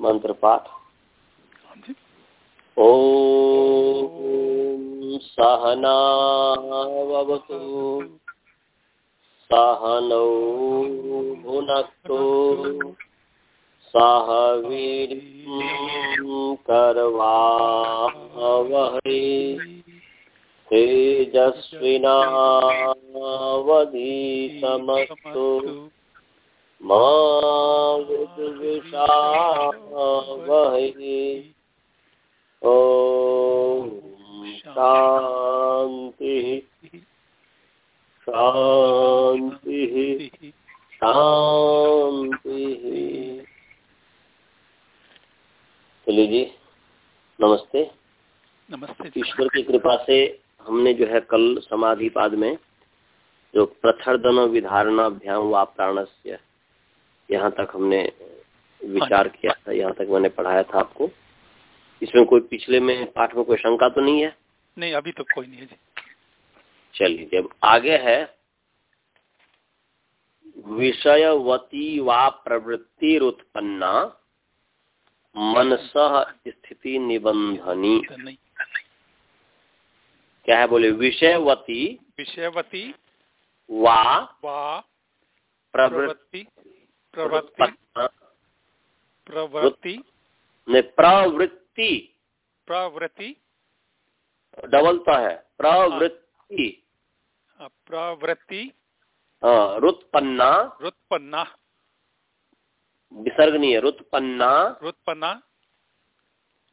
मंत्र पाठ ॐ सहनावतु सहनौ भुनक्तु। सह वीर्यं करवावहै। तेजस्विनावधीतमस्तु। मा विद्विषावहै ॐ शान्तिः शान्तिः शान्तिः चलिए जी नमस्ते। नमस्ते ईश्वर की कृपा से हमने जो है कल समाधि पाद में जो प्रथर्दन विधारणाभ्याम व प्राणस्य यहाँ तक हमने विचार किया था यहाँ तक मैंने पढ़ाया था आपको। इसमें कोई पिछले में पाठ में कोई शंका तो नहीं है? नहीं अभी तो कोई नहीं है जी। चलिए जब आगे है। विषयवती व प्रवृत्ति उत्पन्ना मनस स्थिति निबंधनी क्या है बोले? विषयवती विषयवती वा वा प्रवृत्ति प्रवृत्ति। प्रवृत्ति। प्रवृत्ति ने प्रवृत्ति। प्रवृत्ति। तो है। प्रवृत्ति। हाँ, प्रवृत्ति। हाँ, रुत्पन्ना। रुत्पन्ना। विसर्ग नहीं है रुत्पन्ना। रुत्पन्ना।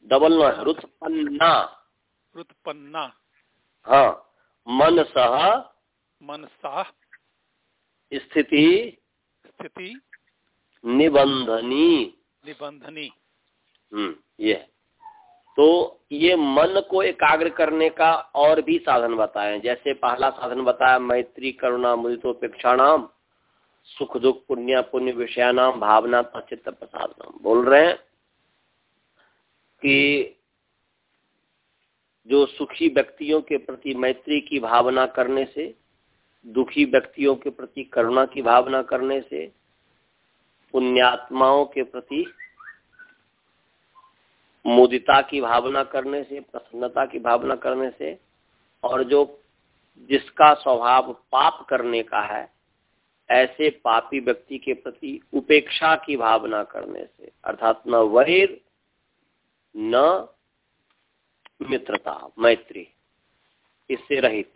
डबल न रुत्पन्ना। रुत्पन्ना। हाँ मन सह मनसा। स्थिति। स्थिति। निबंधनी। निबंधनी। हम्म ये तो ये मन को एकाग्र करने का और भी साधन बताए। जैसे पहला साधन बताया मैत्री करुणा मुदितोपेक्षा नाम सुख दुख पुण्य पुण्य विषया नाम भावना चित्त प्रसाद नाम बोल रहे हैं कि जो सुखी व्यक्तियों के प्रति मैत्री की भावना करने से दुखी व्यक्तियों के प्रति करुणा की भावना करने से पुण्यात्माओं के प्रति मुदिता की भावना करने से, प्रसन्नता की भावना करने से, और जो जिसका स्वभाव पाप करने का है, ऐसे पापी व्यक्ति के प्रति उपेक्षा की भावना करने से, अर्थात न वैर, न मित्रता, मैत्री, इससे रहित।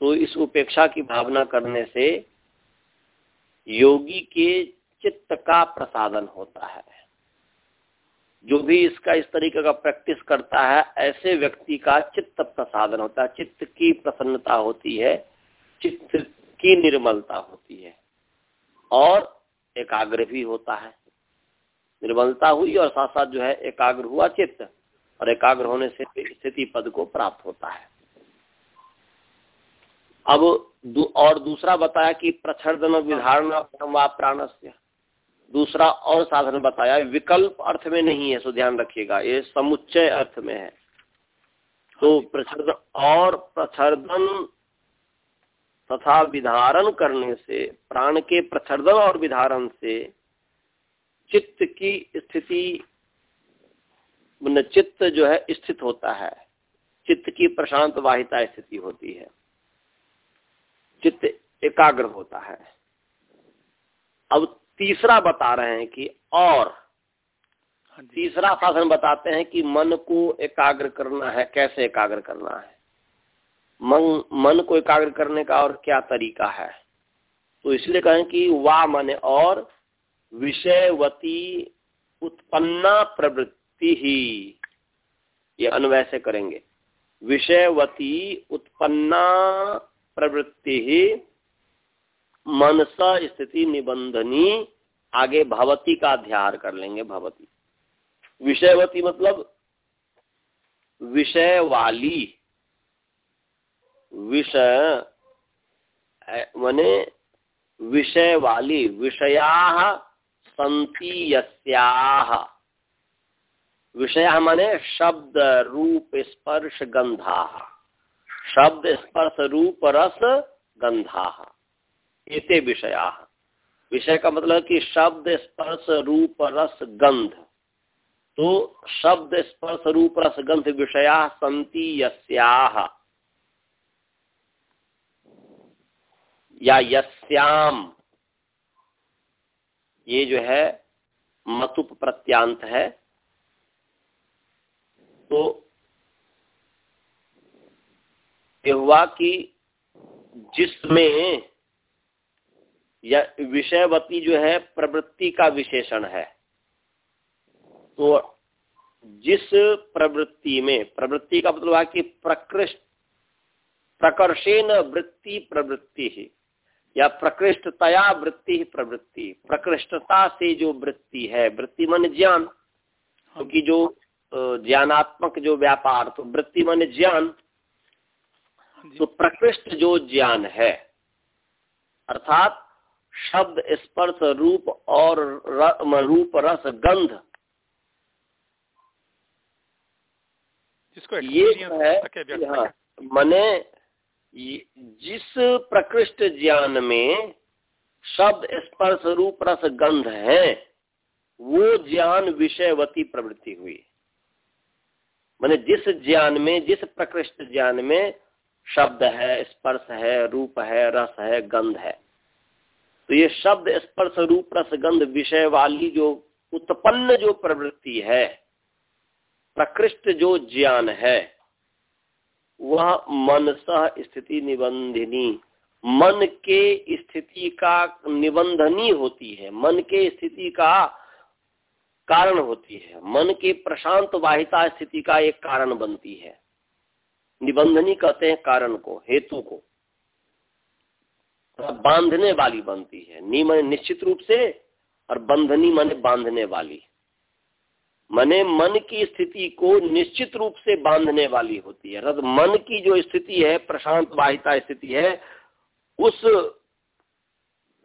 तो इस उपेक्षा की भावना करने से योगी के चित्त का प्रसादन होता है। जो भी इसका इस तरीके का प्रैक्टिस करता है ऐसे व्यक्ति का चित्त प्रसादन होता है। चित्त की प्रसन्नता होती है चित्त की निर्मलता होती है और एकाग्र भी होता है। निर्मलता हुई और साथ साथ जो है एकाग्र हुआ चित्त और एकाग्र होने से स्थिति पद को प्राप्त होता है। अब दू, और दूसरा बताया कि प्रच्छन विधारण प्राणस्य। दूसरा और साधन बताया विकल्प अर्थ में नहीं है सो ध्यान रखिएगा ये समुच्चय अर्थ में है। तो प्रच्छन और प्रच्छन तथा विधारण करने से प्राण के प्रच्छन और विधारण से चित्त की स्थिति चित्त जो है स्थित होता है। चित्त की प्रशांत वाहिता स्थिति होती है। चित्त एकाग्र होता है। अब तीसरा बता रहे हैं कि और तीसरा साधन बताते हैं कि मन को एकाग्र करना है। कैसे एकाग्र करना है? मन मन को एकाग्र करने का और क्या तरीका है? तो इसलिए कहें कि वाह मन और विषयवती उत्पन्ना प्रवृत्ति ही। ये अन्वय से करेंगे। विषयवती उत्पन्ना प्रवृत्ति ही मनसा स्थिति निबंधनी, आगे भवती का अध्यार कर लेंगे भवती। विषयवती मतलब विषय वाली विषय मने विषय वाली विषया संति विषय माने शब्द, रूप, स्पर्श गंधा शब्द, स्पर्श, रूप, रस गंधा एते विषया। विषय का मतलब कि शब्द, स्पर्श, रूप, रस, गंध। तो शब्द, स्पर्श, रूप रसगंध विषया संति या यस्याम। ये जो है मतुप प्रत्यांत है। तो ये हुआ कि जिसमें या विषयवती जो है प्रवृत्ति का विशेषण है। तो जिस प्रवृत्ति में प्रवृत्ति का मतलब है कि प्रकृष्ट प्रकर्षेण वृत्ति प्रवृत्ति ही या प्रकृष्टतया वृत्ति ही प्रवृत्ति प्रकृष्टता से जो वृत्ति है वृत्ति मन ज्ञान क्योंकि जो ज्ञानात्मक जो व्यापार तो वृत्ति मन ज्ञान तो प्रकृष्ट जो ज्ञान है अर्थात शब्द स्पर्श रूप और र, रूप रस गंध। ये है हाँ मने जिस प्रकृष्ट ज्ञान में शब्द स्पर्श रूप रस गंध है वो ज्ञान विषयवती प्रवृत्ति हुई। मैंने जिस ज्ञान में जिस प्रकृष्ट ज्ञान में शब्द है स्पर्श है रूप है रस है गंध है। तो ये शब्द स्पर्श रूप रसगंध विषय वाली जो उत्पन्न जो प्रवृत्ति है, प्रकृष्ट जो ज्ञान है, वह मनसह स्थिति निबंधिनी। मन के स्थिति का निबंधनी होती है, मन के स्थिति का कारण होती है। मन के प्रशांत वाहिता स्थिति का एक कारण बनती है। निबंधनी कहते हैं कारण को, हेतु को। बांधने वाली बनती है। निमन निश्चित रूप से और बंधनी मन बांधने वाली। मने मन की स्थिति को निश्चित रूप से बांधने वाली होती है। रद मन की जो स्थिति है, प्रशांत वाहिता स्थिति है, उस,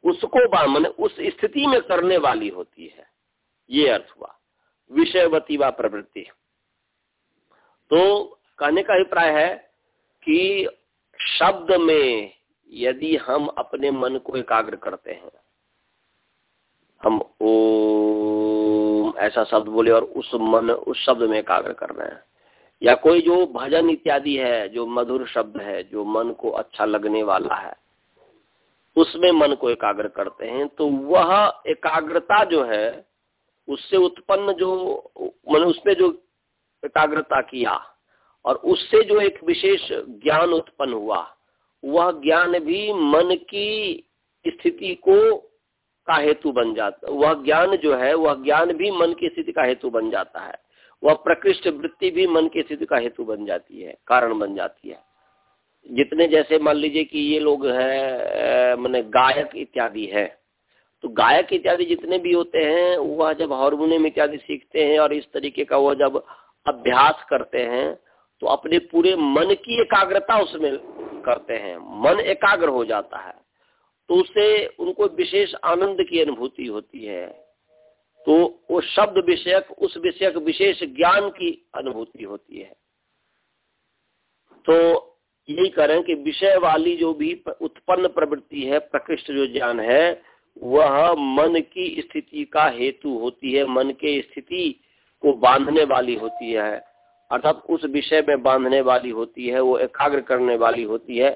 उसको मन उस स्थिति में करने वाली होती है। ये अर्थ हुआ। विषयवती व प्रवृत्ति। तो कहने का अभिप्राय है कि शब्द में यदि हम अपने मन को एकाग्र करते हैं, हम ओ ऐसा शब्द बोले और उस मन, उस शब्द में एकाग्र कर रहे हैं। या कोई जो भजन इत्यादि है, जो मधुर शब्द है, जो मन को अच्छा लगने वाला है, उसमें मन को एकाग्र करते हैं तो वह एकाग्रता जो है, उससे उत्पन्न जो, मन उसमें जो एकाग्रता किया, और उससे जो एक विशेष ज्ञान उत्पन्न हुआ वह ज्ञान भी मन की स्थिति को का हेतु बन जाता, वह ज्ञान जो है, वह ज्ञान भी मन की स्थिति का हेतु बन जाता है। वह प्रकृष्ट वृत्ति भी मन की स्थिति का हेतु बन जाती है, कारण बन जाती है। जितने जैसे मान लीजिए कि ये लोग हैं मैंने गायक इत्यादि है। तो गायक इत्यादि जितने भी होते हैं, वह जब हारमोनियम इत्यादि सीखते हैं और इस तरीके का वह जब अभ्यास करते हैं तो अपने पूरे मन की एकाग्रता उसमें करते हैं। मन एकाग्र हो जाता है तो उससे उनको विशेष आनंद की अनुभूति होती है। तो वो शब्द विषयक, उस विषयक विशेष ज्ञान की अनुभूति होती है। तो यही करें कि विषय वाली जो भी उत्पन्न प्रवृत्ति है, प्रकृष्ट जो ज्ञान है, वह मन की स्थिति का हेतु होती है। मन के स्थिति को बांधने वाली होती है। अर्थात उस विषय में बांधने वाली होती है वो एकाग्र करने वाली होती है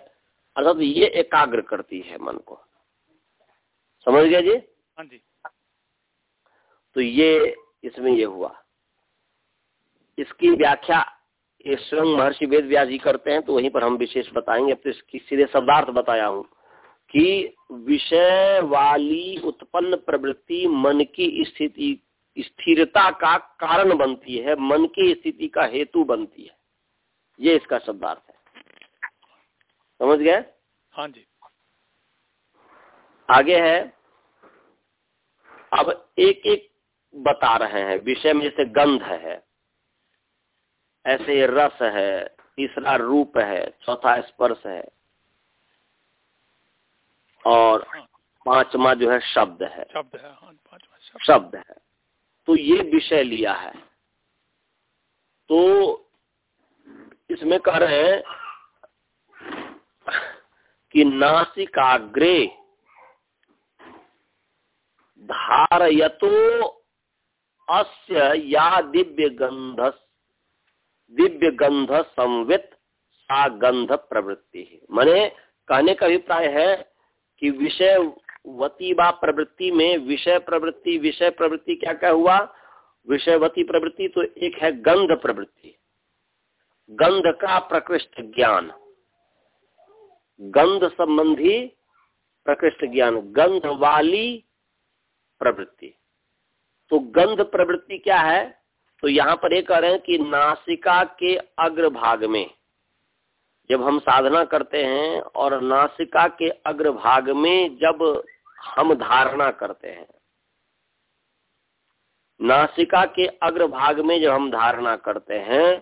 अर्थात ये एकाग्र करती है मन को। समझ गया जी? हाँ जी। तो ये इसमें ये हुआ। इसकी व्याख्या स्वयं महर्षि वेद व्यास जी करते हैं तो वहीं पर हम विशेष बताएँगे। अब तो इसकी सीधे शब्दार्थ बताया हूँ कि विषय वाली उत्पन्न प्रवृत्ति मन की स्थिति स्थिरता का कारण बनती है मन की स्थिति का हेतु बनती है। ये इसका शब्दार्थ है। समझ गए? हाँ जी। आगे है। अब एक एक बता रहे हैं। विषय में जैसे गंध है ऐसे रस है तीसरा रूप है चौथा स्पर्श है और हाँ। पांचवा जो है शब्द है। शब्द है हाँ, पांचवा शब्द है। तो ये विषय लिया है। तो इसमें कह रहे हैं कि नासिकाग्रे धारयतो अस्य या दिव्य गंध दिव्य गंध संवित सा गंध प्रवृत्ति है मैंने कहने का अभिप्राय है कि विषय वती व प्रवृत्ति में, विषय प्रवृत्ति विषय प्रवृत्ति क्या क्या हुआ? विषयवती प्रवृत्ति तो एक है गंध प्रवृत्ति। गंध का प्रकृष्ट ज्ञान। गंध संबंधी प्रकृष्ट ज्ञान, गंध वाली प्रवृत्ति। तो गंध प्रवृत्ति क्या है? तो यहाँ पर एक कह रहे हैं कि नासिका के अग्रभाग में, जब हम साधना करते हैं और नासिका के अग्रभाग में जब हम धारणा करते हैं। नासिका के अग्रभाग में जब हम धारणा करते हैं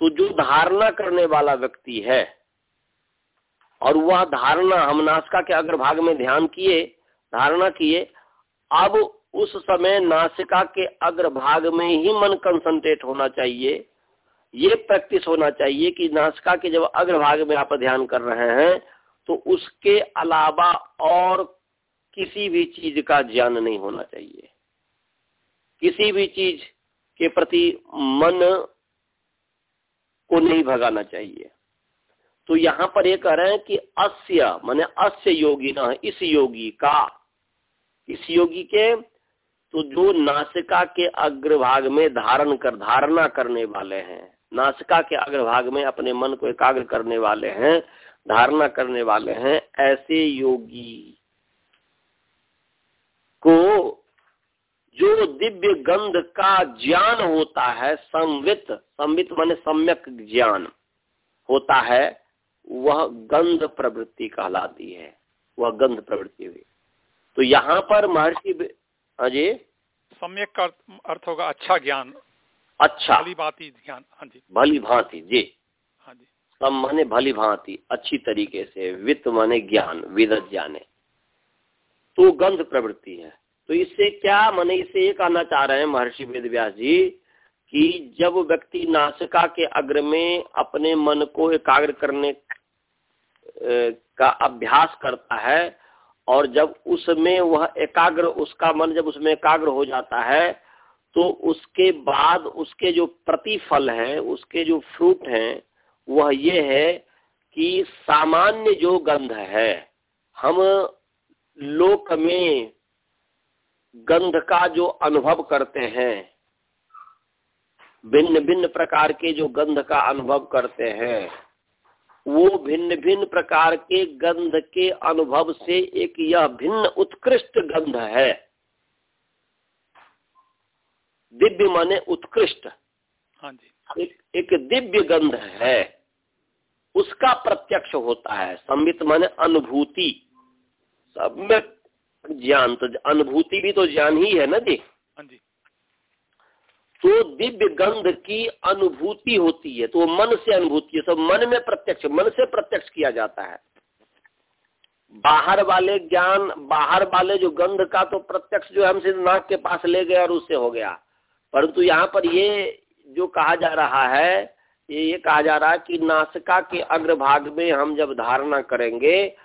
तो जो धारणा करने वाला व्यक्ति है, और वह धारणा हम नासिका के अग्रभाग में ध्यान किए, धारणा किए, अब उस समय नासिका के अग्रभाग में ही मन कंसंट्रेट होना चाहिए। ये प्रैक्टिस होना चाहिए कि नासिका के जब अग्रभाग में आप ध्यान कर रहे हैं तो उसके अलावा और किसी भी चीज़ का ज्ञान नहीं होना चाहिए। किसी भी चीज़ के प्रति मन को नहीं भगाना चाहिए। तो यहाँ पर ये कह रहे हैं कि अस्य, माने अस्य योगी न, इस योगी का। इस योगी के तो जो नासिका के अग्रभाग में धारण कर, धारणा करने वाले हैं, नासिका के अग्रभाग में अपने मन को एकाग्र करने वाले हैं धारणा करने वाले हैं ऐसे योगी को जो दिव्य गंध का ज्ञान होता है संवित संवित माने सम्यक ज्ञान होता है वह गंध प्रवृत्ति कहलाती है वह गंध प्रवृत्ति हुई। तो यहाँ पर महर्षि अजय हाँ सम्यक अर्थ होगा अच्छा ज्ञान। अच्छा। भली भांति ज्ञान। हाँ जी। भली भांति जी। हाँ जी। सम माने भली भांति, अच्छी तरीके से, वित्त माने ज्ञान, विदत जाने। तो गंध प्रवृत्ति है। तो इससे क्या माने इसे ये कहना चाह रहे हैं महर्षि वेद व्यास जी कि जब व्यक्ति नासिका के अग्र में अपने मन को एकाग्र करने का अभ्यास करता है और जब उसमें वह एकाग्र, उसका मन जब उसमें एकाग्र हो जाता है तो उसके बाद उसके जो प्रतिफल है, उसके जो फ्रूट हैं वह ये है कि सामान्य जो गंध है, हम लोक में गंध का जो अनुभव करते हैं भिन्न भिन्न प्रकार के जो गंध का अनुभव करते हैं, वो भिन्न भिन्न प्रकार के गंध के अनुभव से एक यह भिन्न उत्कृष्ट गंध है। दिव्य माने उत्कृष्ट। हाँ जी। एक, एक दिव्य गंध है उसका प्रत्यक्ष होता है संबित माने अनुभूति। सब में ज्ञान तो अनुभूति भी तो ज्ञान ही है ना जी? हाँ तो दिव्य गंध की अनुभूति होती है तो मन से अनुभूति है सब मन में प्रत्यक्ष मन से प्रत्यक्ष किया जाता है। बाहर वाले ज्ञान बाहर वाले जो गंध का तो प्रत्यक्ष जो हमसे नाक के पास ले गए और उससे हो गया। परंतु यहाँ पर ये जो कहा जा रहा है, ये ये कहा जा रहा है कि नासिका के अग्रभाग में हम जब धारणा करेंगे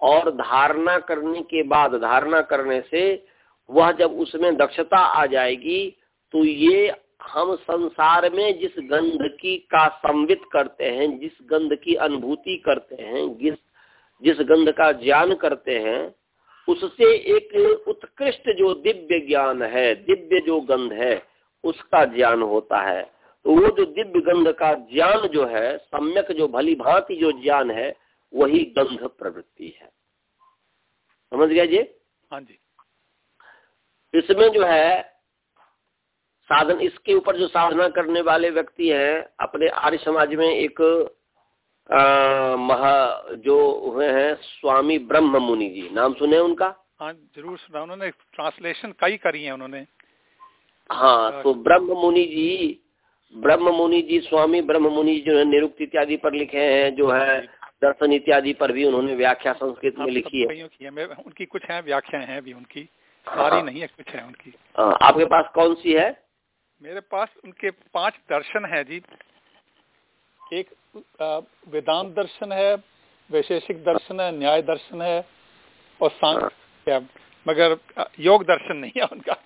और धारणा करने के बाद, धारणा करने से वह जब उसमें दक्षता आ जाएगी तो ये हम संसार में जिस गंध की का संवित करते हैं, जिस गंध की अनुभूति करते हैं, जिस जिस गंध का ज्ञान करते हैं, उससे एक उत्कृष्ट जो दिव्य ज्ञान है, दिव्य जो गंध है उसका ज्ञान होता है। तो वो जो दिव्य गंध का ज्ञान जो है सम्यक जो भली भांति जो ज्ञान है वही गंध प्रवृत्ति है। समझ गया जी? हाँ जी। इसमें जो है साधन इसके ऊपर जो साधना करने वाले व्यक्ति हैं अपने आर्य समाज में एक महा जो हुए हैं स्वामी ब्रह्म मुनि जी। नाम सुने उनका? हाँ ज़रूर सुना। उन्होंने ट्रांसलेशन कई करी है उन्होंने। हाँ तो ब्रह्म मुनि जी ब्रह्म मुनि जी स्वामी ब्रह्म मुनि जो है निरुक्त इत्यादि पर लिखे हैं जो है दर्शन इत्यादि पर भी उन्होंने व्याख्या संस्कृत में हाँ, लिखी है। उनकी कुछ है व्याख्या है भी उनकी। सारी हाँ। नहीं है कुछ है उनकी। हाँ, आपके पास कौन सी है? मेरे पास उनके पाँच दर्शन है जी। एक वेदांत दर्शन है वैशेषिक दर्शन है न्याय दर्शन है और सांख्य मगर योग दर्शन नहीं है उनका।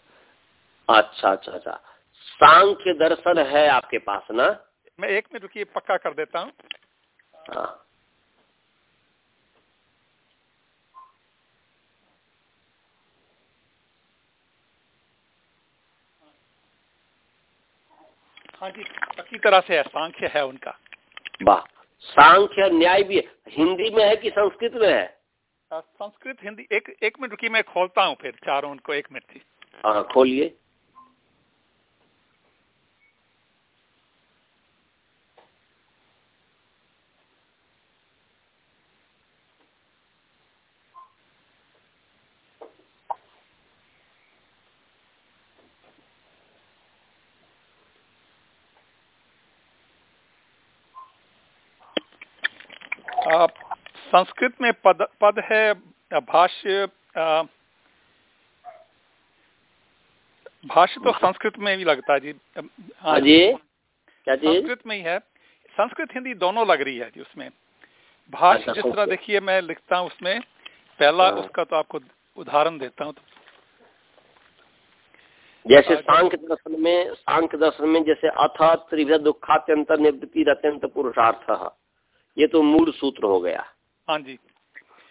अच्छा अच्छा अच्छा। सांख्य दर्शन है आपके पास ना? मैं एक मिनट रुकिए पक्का कर देता हूँ। हाँ। हाँ जी पक्की तरह से है सांख्य है उनका। वाह सांख्य न्याय भी हिंदी में है कि संस्कृत में है? संस्कृत हिंदी एक एक मिनट रुकी मैं खोलता हूँ फिर चारों उनको एक मिनट हाँ खोलिए। संस्कृत में पद पद है भाष्य भाष्य तो संस्कृत में भी लगता है जी। हाँ, हाँ जी। क्या जी संस्कृत में ही है। संस्कृत हिंदी दोनों लग रही है जी उसमें। भाष्य अच्छा, जिस तरह देखिए मैं लिखता हूँ उसमें पहला हाँ। उसका तो आपको उदाहरण देता हूँ तो। जैसे सांख्य दर्शन में सांख्य दर्शन में जैसे अथ त्रिविध दुखात्यंत निवृत्ति अत्यंत पुरुषार्थ ये तो मूल सूत्र हो गया। हाँ जी।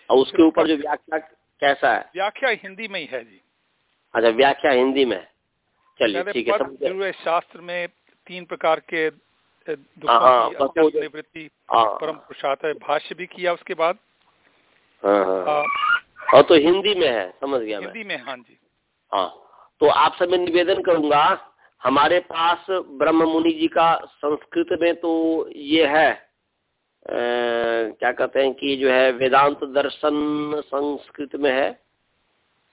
और उसके ऊपर जो व्याख्या कैसा है? व्याख्या हिंदी में ही है जी। अच्छा व्याख्या हिंदी में। चलिए ठीक है शास्त्र में तीन प्रकार के हाँ, हाँ, निवृत्ति हाँ। परम पुरुषार्थ है। भाष्य भी किया उसके बाद। और तो हिंदी में है समझ गया हिंदी में हाँ जी। हाँ। तो आपसे मैं निवेदन करूँगा हमारे पास ब्रह्म मुनि जी का संस्कृत में तो ये है। क्या कहते हैं कि जो है वेदांत दर्शन संस्कृत में है,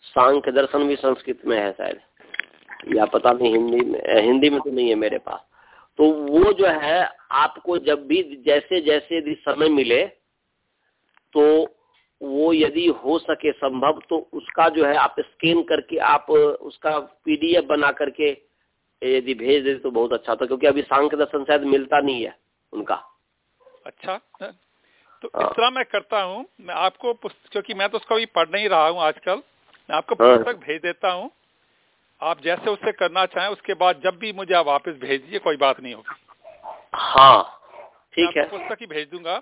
सांख्य दर्शन भी संस्कृत में है शायद, या पता नहीं, हिंदी में हिंदी में तो नहीं है मेरे पास। तो वो जो है, आपको जब भी जैसे जैसे भी समय मिले तो वो यदि हो सके संभव तो उसका जो है आप स्कैन करके आप उसका पीडीएफ बना करके यदि भेज दे तो बहुत अच्छा था, क्योंकि अभी सांख्य दर्शन शायद मिलता नहीं है उनका। अच्छा तो इस तरह मैं करता हूँ मैं आपको क्योंकि मैं तो उसको अभी पढ़ नहीं रहा हूँ आजकल मैं आपको हाँ। पुस्तक भेज देता हूँ। आप जैसे उससे करना चाहें उसके बाद जब भी मुझे आप वापस भेज दीजिए कोई बात नहीं होगी। हाँ ठीक है। पुस्तक ही भेज दूँगा।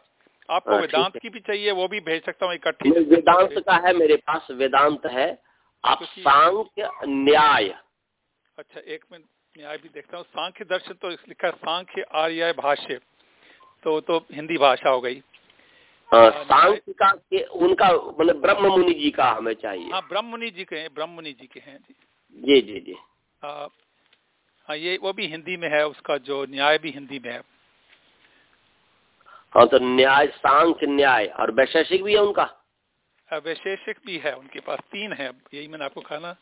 आपको हाँ, वेदांत की भी चाहिए वो भी भेज सकता हूँ इकट्ठी वेदांत का है मेरे पास वेदांत है आप सांख्य न्याय। अच्छा एक मिनट न्याय भी देखता हूँ सांख्य दर्शन तो लिखा है सांख्य आर्य भाष्य। तो तो हिंदी भाषा हो गई। सांख्य का के उनका मतलब ब्रह्म मुनि जी का हमें चाहिए। हाँ ब्रह्म मुनि जी के ब्रह्म मुनि जी के हैं जी। जी जी जी। हाँ ये वो भी हिंदी में है उसका जो न्याय भी हिंदी में है। हाँ तो न्याय सांख्य न्याय और वैशेषिक भी है उनका? वैशेषिक भी है उनके पास तीन है यही मैंने आपको कहा ना।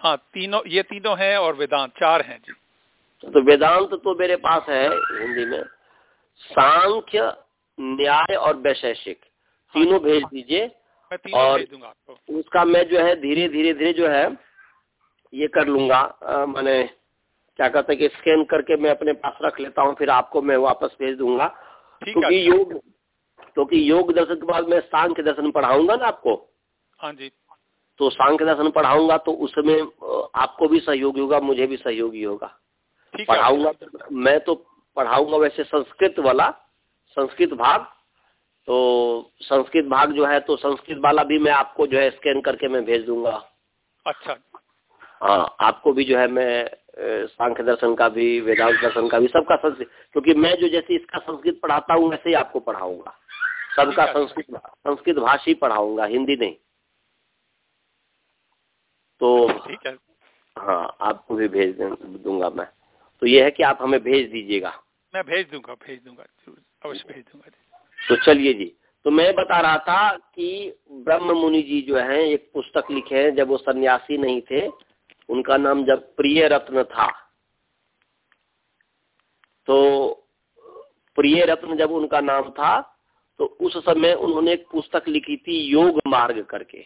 हाँ तीनों ये तीनों हैं और वेदांत चार हैं जी। तो वेदांत तो मेरे पास है हिंदी में। सांख्य न्याय और वैशेषिक। तीनों भेज दीजिए और उसका मैं जो है धीरे धीरे धीरे जो है ये कर लूँगा। मैंने क्या कहते हैं कि स्कैन करके मैं अपने पास रख लेता हूँ फिर आपको मैं वापस भेज दूँगा। क्योंकि योग क्योंकि योग दर्शन के बाद मैं सांख्य दर्शन पढ़ाऊँगा ना आपको? हाँ जी। तो सांख्य दर्शन पढ़ाऊँगा तो उसमें आपको भी सहयोगी होगा मुझे भी सहयोगी होगा। पढ़ाऊँगा मैं तो पढ़ाऊँगा वैसे संस्कृत वाला संस्कृत भाग। तो संस्कृत भाग जो है तो संस्कृत वाला भी मैं आपको जो है स्कैन करके मैं भेज दूँगा। अच्छा। हाँ आपको भी जो है मैं सांख्य दर्शन का भी वेदांत दर्शन का भी सबका संस्कृत क्योंकि मैं जो जैसे इसका संस्कृत पढ़ाता हूँ वैसे ही आपको पढ़ाऊँगा। सबका संस्कृत संस्कृत भाषी पढ़ाऊँगा हिंदी नहीं। तो ठीक है। हाँ आपको भी भेज दूँगा मैं। तो ये है कि आप हमें भेज दीजिएगा। मैं भेज दूँगा भेज दूँगा अवश्य भेज दूँगा। तो चलिए जी। तो मैं बता रहा था कि ब्रह्म मुनि जी जो हैं एक पुस्तक लिखे हैं जब वो सन्यासी नहीं थे उनका नाम जब प्रिय रत्न था। तो प्रिय रत्न जब उनका नाम था तो उस समय उन्होंने एक पुस्तक लिखी थी योग मार्ग करके।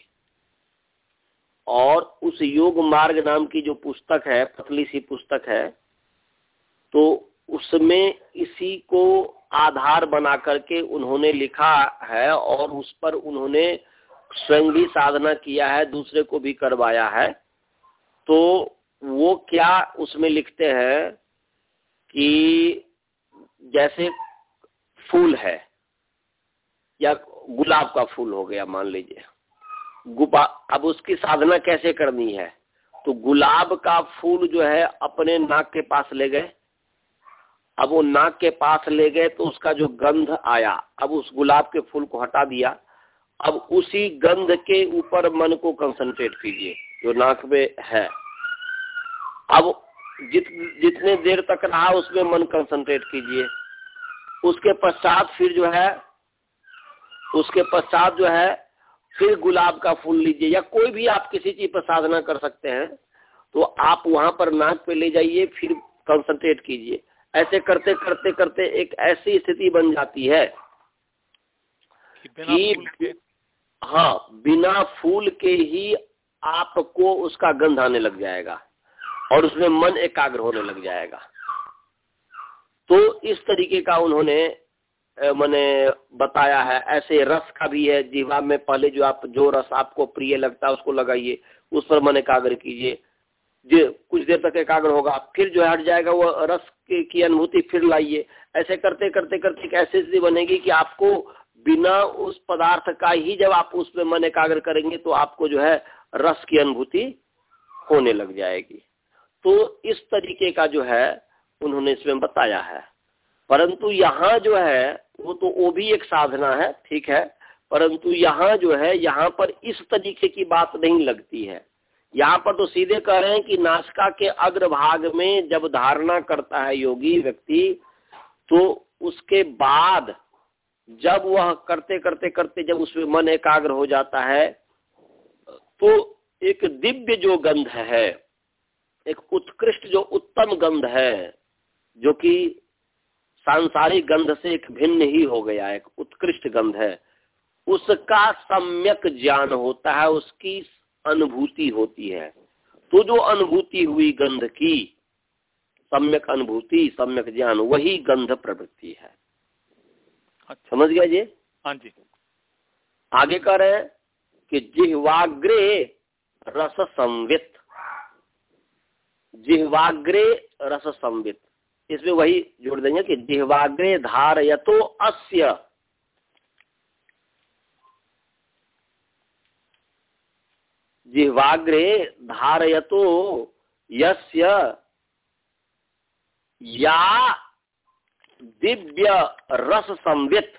और उस योग मार्ग नाम की जो पुस्तक है पतली सी पुस्तक है तो उसमें इसी को आधार बना करके उन्होंने लिखा है और उस पर उन्होंने स्वयं भी साधना किया है, दूसरे को भी करवाया है। तो वो क्या उसमें लिखते हैं कि जैसे फूल है या गुलाब का फूल हो गया, मान लीजिए। गुबा, अब उसकी साधना कैसे करनी है? तो गुलाब का फूल जो है अपने नाक के पास ले गए अब वो नाक के पास ले गए तो उसका जो गंध आया, अब उस गुलाब के फूल को हटा दिया, अब उसी गंध के ऊपर मन को कंसंट्रेट कीजिए, जो नाक में है। अब जित, जितने देर तक रहा उसमें मन कंसंट्रेट कीजिए। उसके पश्चात फिर जो है, उसके पश्चात जो है, फिर गुलाब का फूल लीजिए, या कोई भी आप किसी चीज़ पर साधना कर सकते हैं तो आप वहाँ पर नाक पे ले जाइए, फिर कंसंट्रेट कीजिए। ऐसे करते करते करते एक ऐसी स्थिति बन जाती है कि हाँ बिना फूल के ही आपको उसका गंध आने लग जाएगा और उसमें मन एकाग्र होने लग जाएगा। तो इस तरीके का उन्होंने मैंने बताया है। ऐसे रस का भी है जीवा में पहले जो आप जो रस आपको प्रिय लगता है उसको लगाइए। उस पर मन एकाग्र कीजिए। जो कुछ देर तक एकाग्र होगा फिर जो है हट जाएगा वो रस की, की अनुभूति फिर लाइए। ऐसे करते करते करते एक ऐसी स्थिति बनेगी कि आपको बिना उस पदार्थ का ही जब आप उसमें मन एकाग्र करेंगे तो आपको जो है रस की अनुभूति होने लग जाएगी। तो इस तरीके का जो है उन्होंने इसमें बताया है। परंतु यहाँ जो है वो तो वो भी एक साधना है ठीक है? परंतु यहाँ जो है यहाँ पर इस तरीके की बात नहीं लगती है। यहाँ पर तो सीधे कह रहे हैं कि नासिका के अग्रभाग में जब धारणा करता है योगी व्यक्ति तो उसके बाद जब वह करते करते करते जब उसमें मन एकाग्र हो जाता है तो एक दिव्य जो गंध है, एक उत्कृष्ट जो उत्तम गंध है, जो कि सांसारिक गंध से एक भिन्न ही हो गया, एक उत्कृष्ट गंध है, उसका सम्यक ज्ञान होता है, उसकी अनुभूति होती है। तो जो अनुभूति हुई गंध की सम्यक अनुभूति सम्यक ज्ञान वही गंध प्रवृत्ति है। अच्छा। समझ गया जी? हाँ जी। आगे कह रहे हैं कि जिहवाग्रे रस संवित। जिहवाग्रे रस संवित। इसमें वही जोड़ देंगे कि जिहवाग्रे धार यतो अस्य। जिह्वाग्रे धारयतो यस्य या दिव्य रस संवित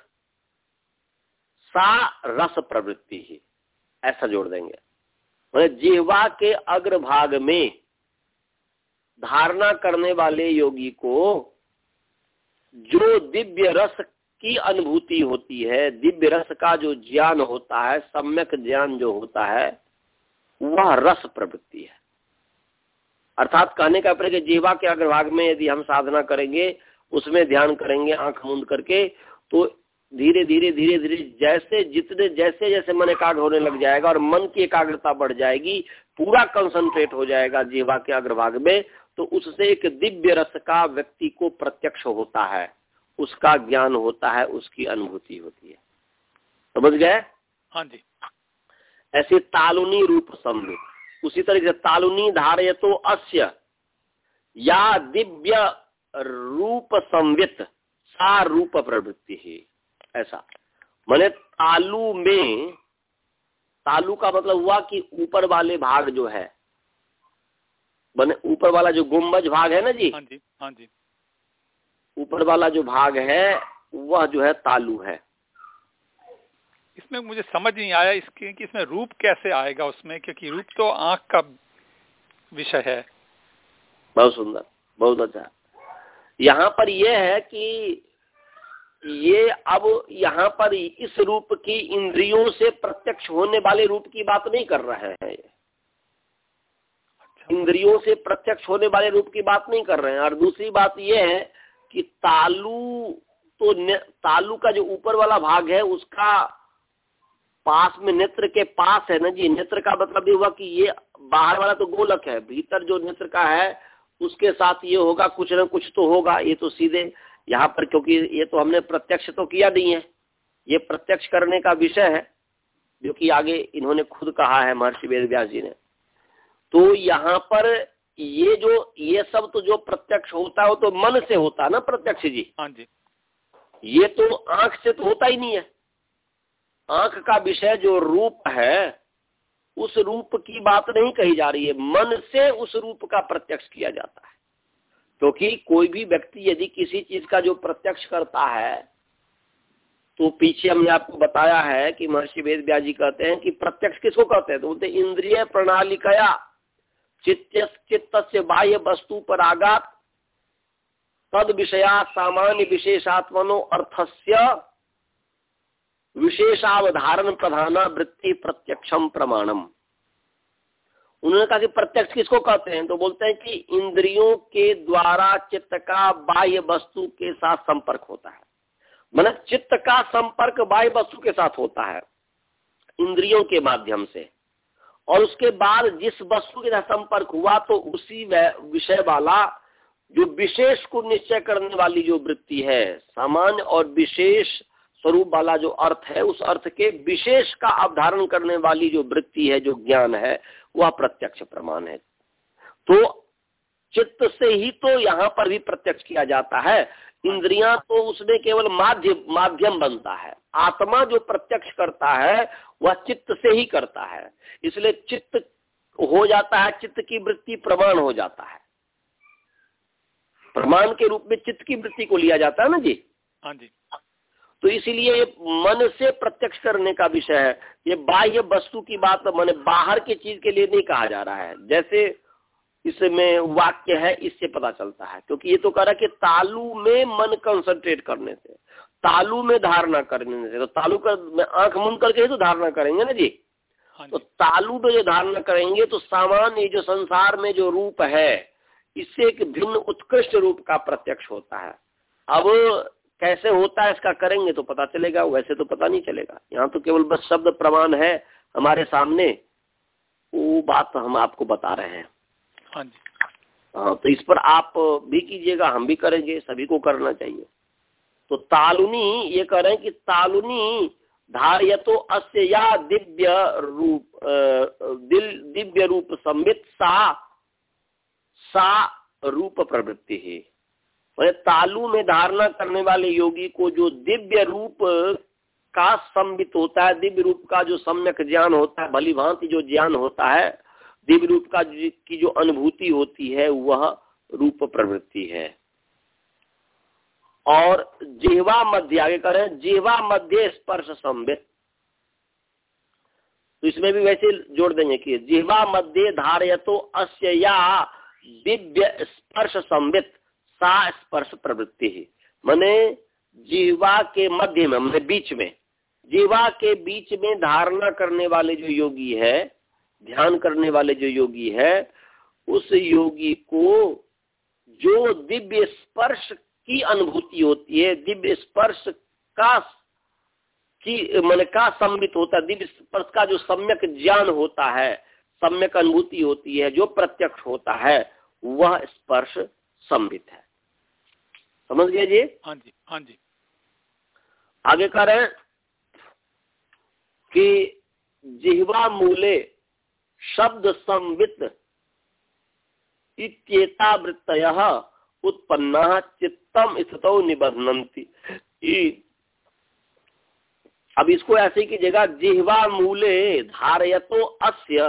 सा रस प्रवृत्ति ही ऐसा जोड़ देंगे। जिहवा के अग्रभाग में धारणा करने वाले योगी को जो दिव्य रस की अनुभूति होती है, दिव्य रस का जो ज्ञान होता है, सम्यक ज्ञान जो होता है वह रस प्रवृत्ति है। अर्थात कहने का पड़ेगा जीवा के अग्रभाग में यदि हम साधना करेंगे, उसमें ध्यान करेंगे, आँख मूंद करके तो धीरे धीरे धीरे धीरे, जैसे, जितने, जैसे जैसे मन एकाग्र होने लग जाएगा और मन की एकाग्रता बढ़ जाएगी, पूरा कंसंट्रेट हो जाएगा जीवा के अग्रभाग में तो उससे एक दिव्य रस का व्यक्ति को प्रत्यक्ष होता है। उसका ज्ञान होता है, उसकी अनुभूति होती है। समझ गए? हाँ जी। ऐसे तालुनी रूप समझो। उसी तरीके से तालुनी धारय तो अस्य। या दिव्य रूप संवित सा रूप प्रवृत्ति है। ऐसा। मैंने तालु में तालु का मतलब हुआ कि ऊपर वाले भाग जो है मैंने ऊपर वाला जो गुम्बज भाग है ना जी? हाँ जी हाँ जी। ऊपर वाला जो भाग है वह जो है तालु है। इसमें मुझे समझ नहीं आया इसके कि इसमें रूप कैसे आएगा उसमें क्योंकि रूप तो आँख का विषय है। बहुत सुंदर बहुत अच्छा। यहाँ पर यह है कि ये अब यहाँ पर इस रूप की इंद्रियों से प्रत्यक्ष होने वाले रूप की बात नहीं कर रहे हैं। अच्छा। इंद्रियों से प्रत्यक्ष होने वाले रूप की बात नहीं कर रहे हैं। और दूसरी बात यह है कि तालु तो तालु का जो ऊपर वाला भाग है उसका पास में नेत्र के पास है ना जी नेत्र का मतलब ये हुआ कि ये बाहर वाला तो गोलक है भीतर जो नेत्र का है उसके साथ ये होगा कुछ न कुछ तो होगा ये तो सीधे यहाँ पर क्योंकि ये तो हमने प्रत्यक्ष तो किया नहीं है। ये प्रत्यक्ष करने का विषय है जो कि आगे इन्होंने खुद कहा है महर्षि वेद व्यास जी ने। तो यहाँ पर ये जो ये सब तो जो प्रत्यक्ष होता है वो तो मन से होता है ना प्रत्यक्ष जी? हाँ जी। ये तो आँख से तो होता ही नहीं है। आँख का विषय जो रूप है, उस रूप की बात नहीं कही जा रही है। मन से उस रूप का प्रत्यक्ष किया जाता है। क्योंकि तो कोई भी व्यक्ति यदि किसी चीज़ का जो प्रत्यक्ष करता है तो पीछे हमने आपको बताया है कि महर्षि वेद व्याजी कहते हैं कि प्रत्यक्ष किसको कहते हैं? तो बोलते इंद्रिय प्रणाली कया चित्त चित्त से बाह्य वस्तु पर आगात तद विषया सामान्य विशेषात्मनो अर्थस्य विशेषावधारण प्रधान वृत्ति प्रत्यक्षम प्रमाणम। उन्होंने कहा कि प्रत्यक्ष किसको कहते हैं? तो बोलते हैं कि इंद्रियों के द्वारा चित्त का बाह्य वस्तु के साथ संपर्क होता है। मतलब चित्त का संपर्क बाह्य वस्तु के साथ होता है, इंद्रियों के माध्यम से। और उसके बाद जिस वस्तु के साथ संपर्क हुआ तो उसी विषय वाला जो विशेष को निश्चय करने वाली जो वृत्ति है, सामान्य और विशेष स्वरूप वाला जो अर्थ है, उस अर्थ के विशेष का अवधारण करने वाली जो वृत्ति है, जो ज्ञान है, वह प्रत्यक्ष प्रमाण है। तो चित्त से ही तो यहाँ पर भी प्रत्यक्ष किया जाता है। इंद्रियाँ तो उसमें केवल माध्य, माध्यम बनता है। आत्मा जो प्रत्यक्ष करता है, वह चित्त से ही करता है। इसलिए चित्त हो जाता है, चित्त की वृत्ति प्रमाण हो जाता है। प्रमाण के रूप में चित्त की वृत्ति को लिया जाता है ना जी? हाँ जी। तो इसीलिए ये मन से प्रत्यक्ष करने का विषय है। ये बाह्य वस्तु की बात मैंने बाहर की चीज़ के लिए नहीं कहा जा रहा है। जैसे इसमें वाक्य है इससे पता चलता है। क्योंकि ये तो कह रहा है कि तालु में मन कंसंट्रेट करने से तालु में धारणा करने से तो तालु कर आँख मुंद करके ही तो धारणा करेंगे ना जी? हाँ तो तालु में जो धारणा करेंगे तो सामान्य जो संसार में जो रूप है इससे एक भिन्न उत्कृष्ट रूप का प्रत्यक्ष होता है। अब कैसे होता है इसका करेंगे तो पता चलेगा वैसे तो पता नहीं चलेगा। यहाँ तो केवल बस शब्द प्रमाण है हमारे सामने वो बात हम आपको बता रहे हैं। हाँ जी। हाँ तो इस पर आप भी कीजिएगा हम भी करेंगे सभी को करना चाहिए। तो तालुनी ये कह रहे हैं कि तालुनी धार्य तो अस्य या दिव्य रूप दिल दिव्य रूप संबित सा सा रूप प्रवृत्ति है। तालु में धारणा करने वाले योगी को जो दिव्य रूप का संबित होता है, दिव्य रूप का जो सम्यक ज्ञान होता है भली भांति जो ज्ञान होता है, दिव्य रूप का की जो अनुभूति होती है, वह रूप प्रवृत्ति है। और जिहवा मध्य, आगे करें जिहवा मध्य स्पर्श संबित। तो इसमें भी वैसे जोड़ देंगे कि जिहवा मध्य धार्य तो अस्य या दिव्य स्पर्श संबित। सा स्पर्श प्रवृत्ति है। मैंने जीवा के मध्य में, मैंने बीच में। जीवा के बीच में धारणा करने वाले जो योगी है, ध्यान करने वाले जो योगी है, उस योगी को जो दिव्य स्पर्श की अनुभूति होती है, दिव्य स्पर्श का की मन का सम्मित होता है, दिव्य स्पर्श का जो सम्यक ज्ञान होता है, सम्यक अनुभूति होती है, जो प्रत्यक्ष होता है, वह स्पर्श सम्मित है। समझ गए जी? हाँ जी हाँ जी। आगे कह रहे हैं कि जिहवा मूले शब्द संवित इत्येता वृत्त उत्पन्न चित्तम स्थित निबधनती अब इसको ऐसे कीजिएगा जिहवा मूले धारयतो अस्य।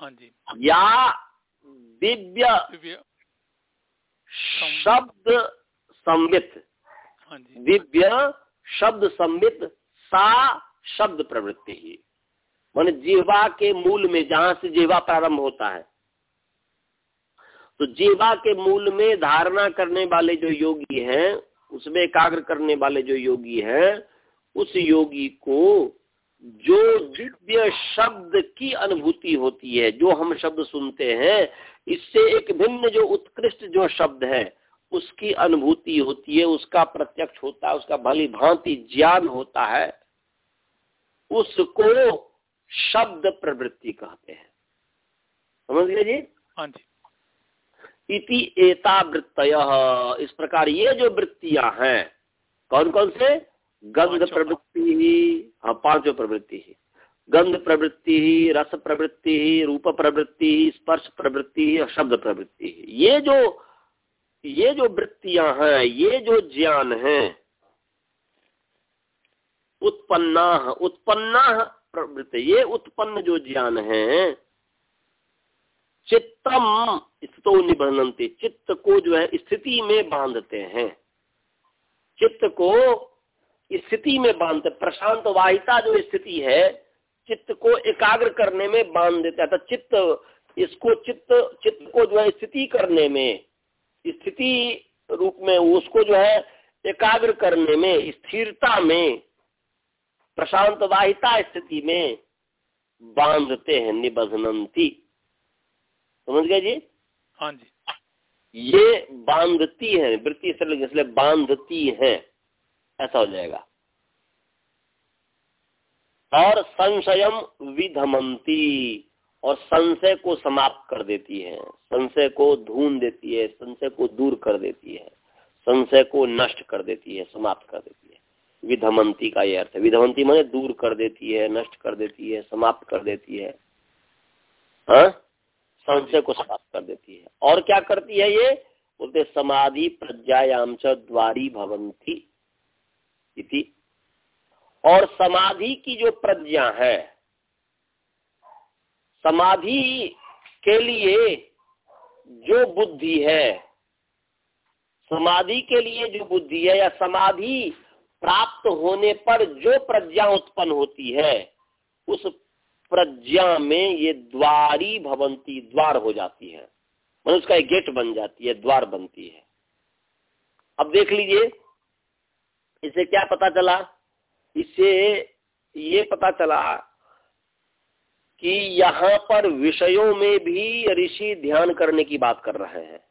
हाँ जी। या दिव्य शब्द संवित। हाँ दिव्य शब्द संवित सा शब्द प्रवृत्ति ही। मान जीवा के मूल में जहाँ से जीवा प्रारंभ होता है। तो जीवा के मूल में धारणा करने वाले जो योगी हैं उसमें एकाग्र करने वाले जो योगी हैं उस योगी को जो दिव्य शब्द की अनुभूति होती है जो हम शब्द सुनते हैं इससे एक भिन्न जो उत्कृष्ट जो शब्द है उसकी अनुभूति होती है उसका प्रत्यक्ष होता है उसका भली भांति ज्ञान होता है उसको शब्द प्रवृत्ति कहते हैं। समझ गए जी? हाँ जी। इति एता वृत्त इस प्रकार ये जो वृत्तियाँ हैं कौन कौन से? गंध प्रवृत्ति ही। हाँ पाँचों प्रवृत्ति ही। गंध प्रवृत्ति ही रस प्रवृत्ति ही रूप प्रवृत्ति ही स्पर्श प्रवृत्ति ही और शब्द प्रवृत्ति ही। ये जो ये जो वृत्तियाँ हैं, ये जो ज्ञान है, उत्पन्ना उत्पन्ना प्रवृत्ति। ये उत्पन्न जो ज्ञान है, चित्तम स्थितो निबंधनते, चित्त को जो है स्थिति में बांधते हैं। चित्त को स्थिति में बांधते प्रशांत वाहिता जो स्थिति है, चित्त को एकाग्र करने में बाँध देता है। चित्त, इसको चित्त चित्त को जो है स्थिति करने में स्थिति रूप में उसको जो है एकाग्र करने में स्थिरता में प्रशांत वाहिता स्थिति में बांधते हैं निबधनती। समझ गए जी? हाँ जी। ये बांधती है वृत्ति इसलिए बांधती है। ऐसा हो जाएगा। और संशयम विधमंती। और संशय को समाप्त कर देती है। संशय को धून देती है, संशय को दूर कर देती है, संशय को नष्ट कर देती है, समाप्त कर देती है। विधमंती का यह अर्थ है। विधमंती मैंने दूर कर देती है, नष्ट कर देती है, समाप्त कर देती है। हा? संशय को समाप्त कर देती है। और क्या करती है ये? बोलते समाधि प्रज्ञायाम च द्वारी भवंती इति। और समाधि की जो प्रज्ञा है समाधि के लिए जो बुद्धि है, समाधि के लिए जो बुद्धि है या समाधि प्राप्त होने पर जो प्रज्ञा उत्पन्न होती है, उस प्रज्ञा में ये द्वारी भवंती, द्वार हो जाती है। मतलब उसका एक गेट बन जाती है, द्वार बनती है। अब देख लीजिए, इसे क्या पता चला? इससे ये पता चला कि यहाँ पर विषयों में भी ऋषि ध्यान करने की बात कर रहे हैं।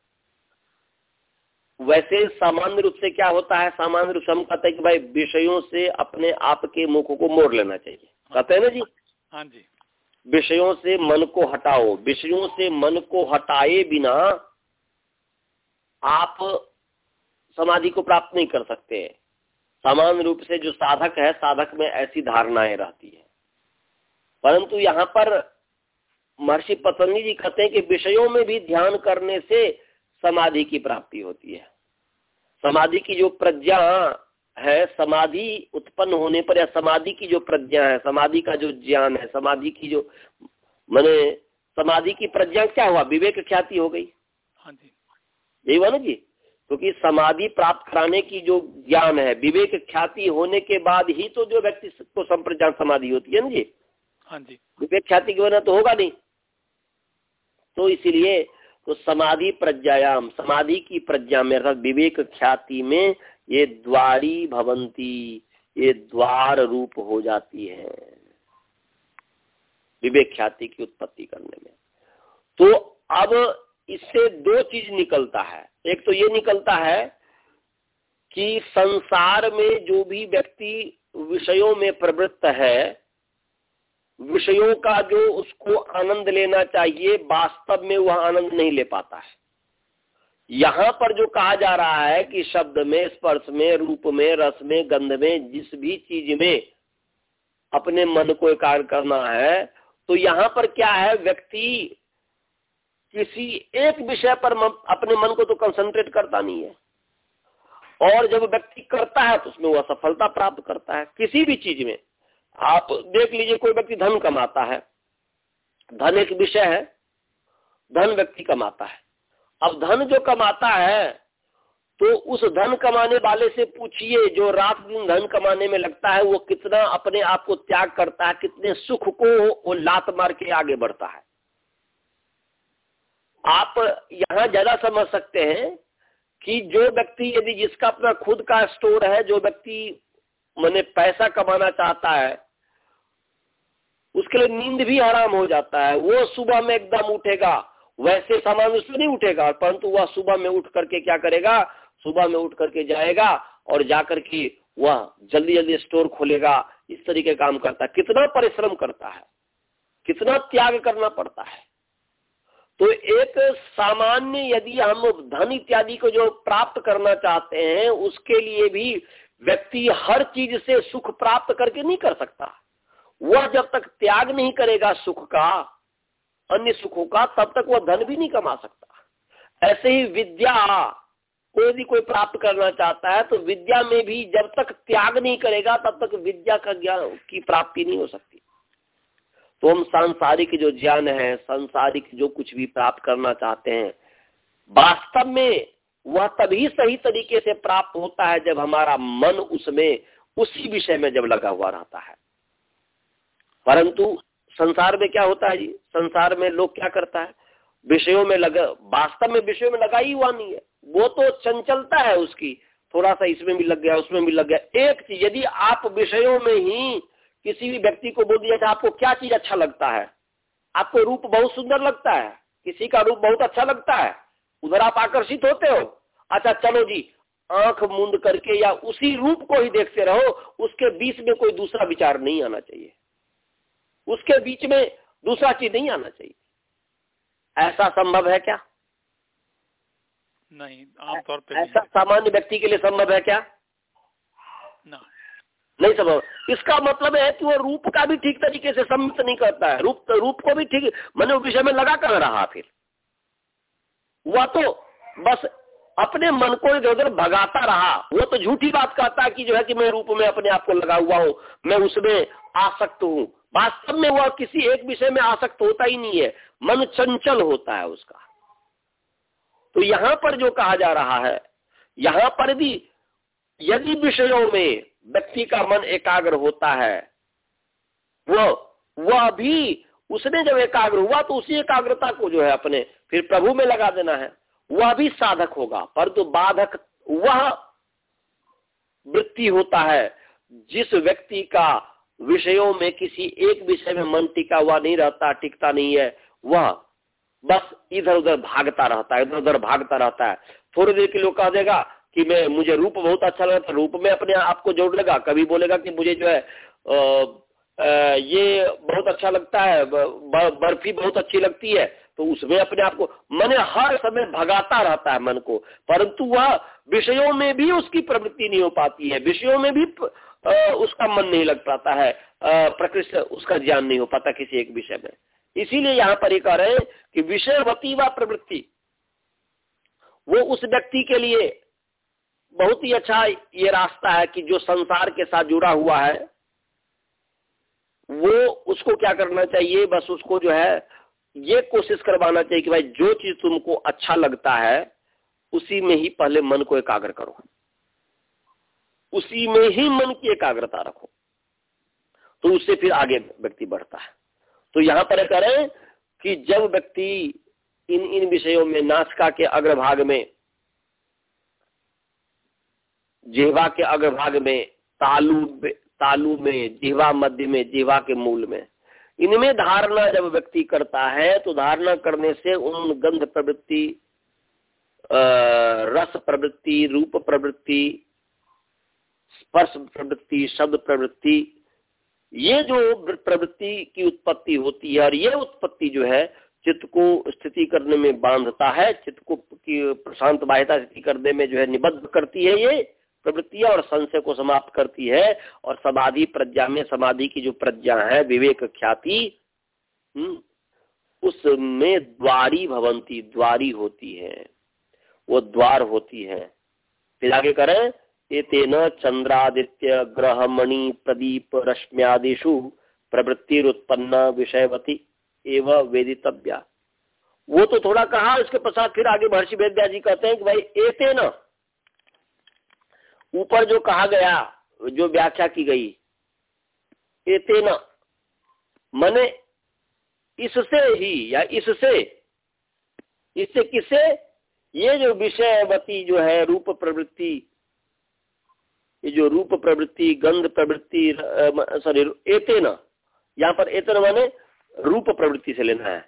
वैसे सामान्य रूप से क्या होता है? सामान्य रूप से हम कहते हैं कि भाई विषयों से अपने आप के मुख को मोड़ लेना चाहिए। कहते हैं ना जी? हाँ जी। विषयों से मन को हटाओ। विषयों से मन को हटाए बिना आप समाधि को प्राप्त नहीं कर सकते। सामान्य रूप से जो साधक है साधक में ऐसी धारणाएँ रहती है। परंतु यहाँ पर महर्षि पतंगी जी कहते हैं कि विषयों में भी ध्यान करने से समाधि की प्राप्ति होती है। समाधि की जो प्रज्ञा है समाधि उत्पन्न होने पर या समाधि की जो प्रज्ञा है समाधि का जो ज्ञान है समाधि की जो मैंने समाधि की प्रज्ञा क्या हुआ? विवेक ख्याति हो गई। हाँ जी। यही हुआ ना जी? क्योंकि तो समाधि प्राप्त कराने की जो ज्ञान है विवेक ख्याति होने के बाद ही तो जो व्यक्ति को संप्रज्ञान समाधि होती है ना जी? हाँ जी। विवेक ख्याति के बिना तो होगा नहीं। तो इसीलिए तो समाधि प्रज्ञायाम, समाधि की प्रज्ञा में अर्थात विवेक ख्याति में ये द्वारी भवंती, ये द्वार रूप हो जाती है विवेक ख्याति की उत्पत्ति करने में। तो अब इससे दो चीज़ निकलता है। एक तो ये निकलता है कि संसार में जो भी व्यक्ति विषयों में प्रवृत्त है विषयों का जो उसको आनंद लेना चाहिए, वास्तव में वह आनंद नहीं ले पाता है। यहाँ पर जो कहा जा रहा है कि शब्द में, स्पर्श में, रूप में, रस में, गंध में, जिस भी चीज़ में अपने मन को एकाग्र करना है तो यहाँ पर क्या है, व्यक्ति किसी एक विषय पर अपने मन को तो कंसंट्रेट करता नहीं है। और जब व्यक्ति करता है तो उसमें वह सफलता प्राप्त करता है, किसी भी चीज़ में। आप देख लीजिए, कोई व्यक्ति धन कमाता है। धन एक विषय है, धन व्यक्ति कमाता है। अब धन जो कमाता है तो उस धन कमाने वाले से पूछिए, जो रात दिन धन कमाने में लगता है, वो कितना अपने आप को त्याग करता है, कितने सुख को वो लात मार के आगे बढ़ता है। आप यहाँ ज़्यादा समझ सकते हैं कि जो व्यक्ति, यदि जिसका अपना खुद का स्टोर है, जो व्यक्ति, मैंने पैसा कमाना चाहता है उसके लिए नींद भी आराम हो जाता है। वो सुबह में एकदम उठेगा। वैसे सामान उसमें नहीं उठेगा, परंतु वह सुबह में उठ करके क्या करेगा? सुबह में उठ करके जाएगा और जाकर के वह जल्दी जल्दी स्टोर खोलेगा। इस तरीके काम करता है। कितना परिश्रम करता है। कितना त्याग करना पड़ता है। तो एक सामान्य यदि हम धन इत्यादि को जो प्राप्त करना चाहते हैं, उसके लिए भी व्यक्ति हर चीज़ से सुख प्राप्त करके नहीं कर सकता। वह जब तक त्याग नहीं करेगा सुख का, अन्य सुखों का, तब तक वह धन भी नहीं कमा सकता। ऐसे ही विद्या कोई भी कोई प्राप्त करना चाहता है तो विद्या में भी जब तक त्याग नहीं करेगा, तब तक विद्या का ज्ञान की प्राप्ति नहीं हो सकती। तो हम सांसारिक जो ज्ञान है, सांसारिक जो कुछ भी प्राप्त करना चाहते हैं, वास्तव में वह तभी सही तरीके से प्राप्त होता है जब हमारा मन उसमें, उसी विषय में जब लगा हुआ रहता है। परंतु संसार में क्या होता है जी? संसार में लोग क्या करता है? विषयों में लगा, वास्तव में विषयों में लगा ही हुआ नहीं है। वो तो चंचलता है उसकी। थोड़ा सा इसमें भी लग गया, उसमें भी लग गया। एक चीज़, यदि आप विषयों में ही किसी भी व्यक्ति को बोल दिया आपको क्या चीज़ अच्छा लगता है? आपको रूप बहुत सुंदर लगता है। किसी का रूप बहुत अच्छा लगता है। उधर आप आकर्षित होते हो। अच्छा चलो जी, आँख मूंद करके या उसी रूप को ही देखते रहो, उसके बीच में कोई दूसरा विचार नहीं आना चाहिए। उसके बीच में दूसरा चीज़ नहीं आना चाहिए। ऐसा संभव है क्या? नहीं आमतौर पर ऐसा सामान्य व्यक्ति के लिए संभव है क्या? नहीं संभव। इसका मतलब है कि वो रूप का भी ठीक तरीके से सम्मित नहीं करता है। रूप रूप को भी ठीक मैंने विषय में लगा कर रहा फिर। वह तो बस अपने मन को इधर उधर भगाता रहा। वो तो झूठी बात कहता कि जो है कि मैं रूप में अपने आप को लगा हुआ हूँ, मैं उसमें आसक्त हूँ। वास्तव में वह किसी एक विषय में आसक्त होता ही नहीं है, मन चंचल होता है उसका। तो यहाँ पर जो कहा जा रहा है, यहाँ पर भी यदि विषयों में व्यक्ति का मन एकाग्र होता है वह वह भी उसने जब एकाग्र हुआ तो उसी एकाग्रता को जो है अपने फिर प्रभु में लगा देना है। वह भी साधक होगा, परंतु तो बाधक वह वृत्ति होता है जिस व्यक्ति का विषयों में किसी एक विषय में मन टिका हुआ नहीं रहता, टिकता नहीं है, वह बस इधर उधर भागता रहता है इधर उधर भागता रहता है। थोड़ी देर के लोग कह देगा कि मैं, मुझे रूप बहुत अच्छा लगता है रूप में अपने आप को जोड़ लेगा। कभी बोलेगा कि मुझे जो है ये बहुत अच्छा लगता है बर्फ़ी बहुत अच्छी लगती है तो उसमें अपने आप को, मन हर समय भगाता रहता है मन को, परंतु वह विषयों में भी उसकी प्रवृत्ति नहीं हो पाती है, विषयों में भी उसका मन नहीं लग पाता है प्रकृति उसका ज्ञान नहीं हो पाता किसी एक विषय में। इसीलिए यहाँ पर ये कह रहे हैं कि विषयवती व प्रवृत्ति, वो उस व्यक्ति के लिए बहुत ही अच्छा ये रास्ता है कि जो संसार के साथ जुड़ा हुआ है वो उसको क्या करना चाहिए? बस उसको जो है, ये कोशिश करवाना चाहिए कि भाई जो चीज़ तुमको अच्छा लगता है, उसी में ही पहले मन को एकाग्र करो। उसी में ही मन की एकाग्रता रखो। तो उससे फिर आगे व्यक्ति बढ़ता है। तो यहाँ पर करें कि जब व्यक्ति इन इन विषयों में नाचका के अग्रभाग में जिहवा के अग्रभाग में तालु तालु में जिहवा मध्य में, जीवा के मूल में। इनमें धारणा जब व्यक्ति करता है तो धारणा करने से उन गंध प्रवृत्ति रस प्रवृत्ति, रूप प्रवृत्ति, स्पर्श प्रवृत्ति, शब्द प्रवृत्ति, ये जो प्रवृत्ति की उत्पत्ति होती है, और ये उत्पत्ति जो है, चित्त को स्थिति करने में बांधता है, चित्त को प्रशांत बाह्यता स्थिति करने में जो है, निबद्ध करती है ये। प्रवृत्तियाँ और संशय को समाप्त करती है और समाधि प्रज्ञा में समाधि की जो प्रज्ञा है विवेक ख्याति हम्म, उसमें द्वारी भवंती द्वारी होती है। वो द्वार होती है। फिर आगे करें एतेन चंद्रादित्य ग्रह मणि प्रदीप रश्म्यादिशु प्रवृत्तिरुत्पन्न विषयवती एवं वेदितव्या। वो तो थोड़ा कहा उसके पश्चात फिर आगे महर्षि वेद्या जी कहते हैं कि भाई एते न ऊपर जो कहा गया जो व्याख्या की गई एते न। मने इससे ही या इससे इससे किसे? ये जो विषयवती जो है रूप प्रवृत्ति ये जो रूप प्रवृत्ति गंध प्रवृत्ति सॉरी एते न। यहाँ पर एतन माने रूप प्रवृत्ति से लेना है।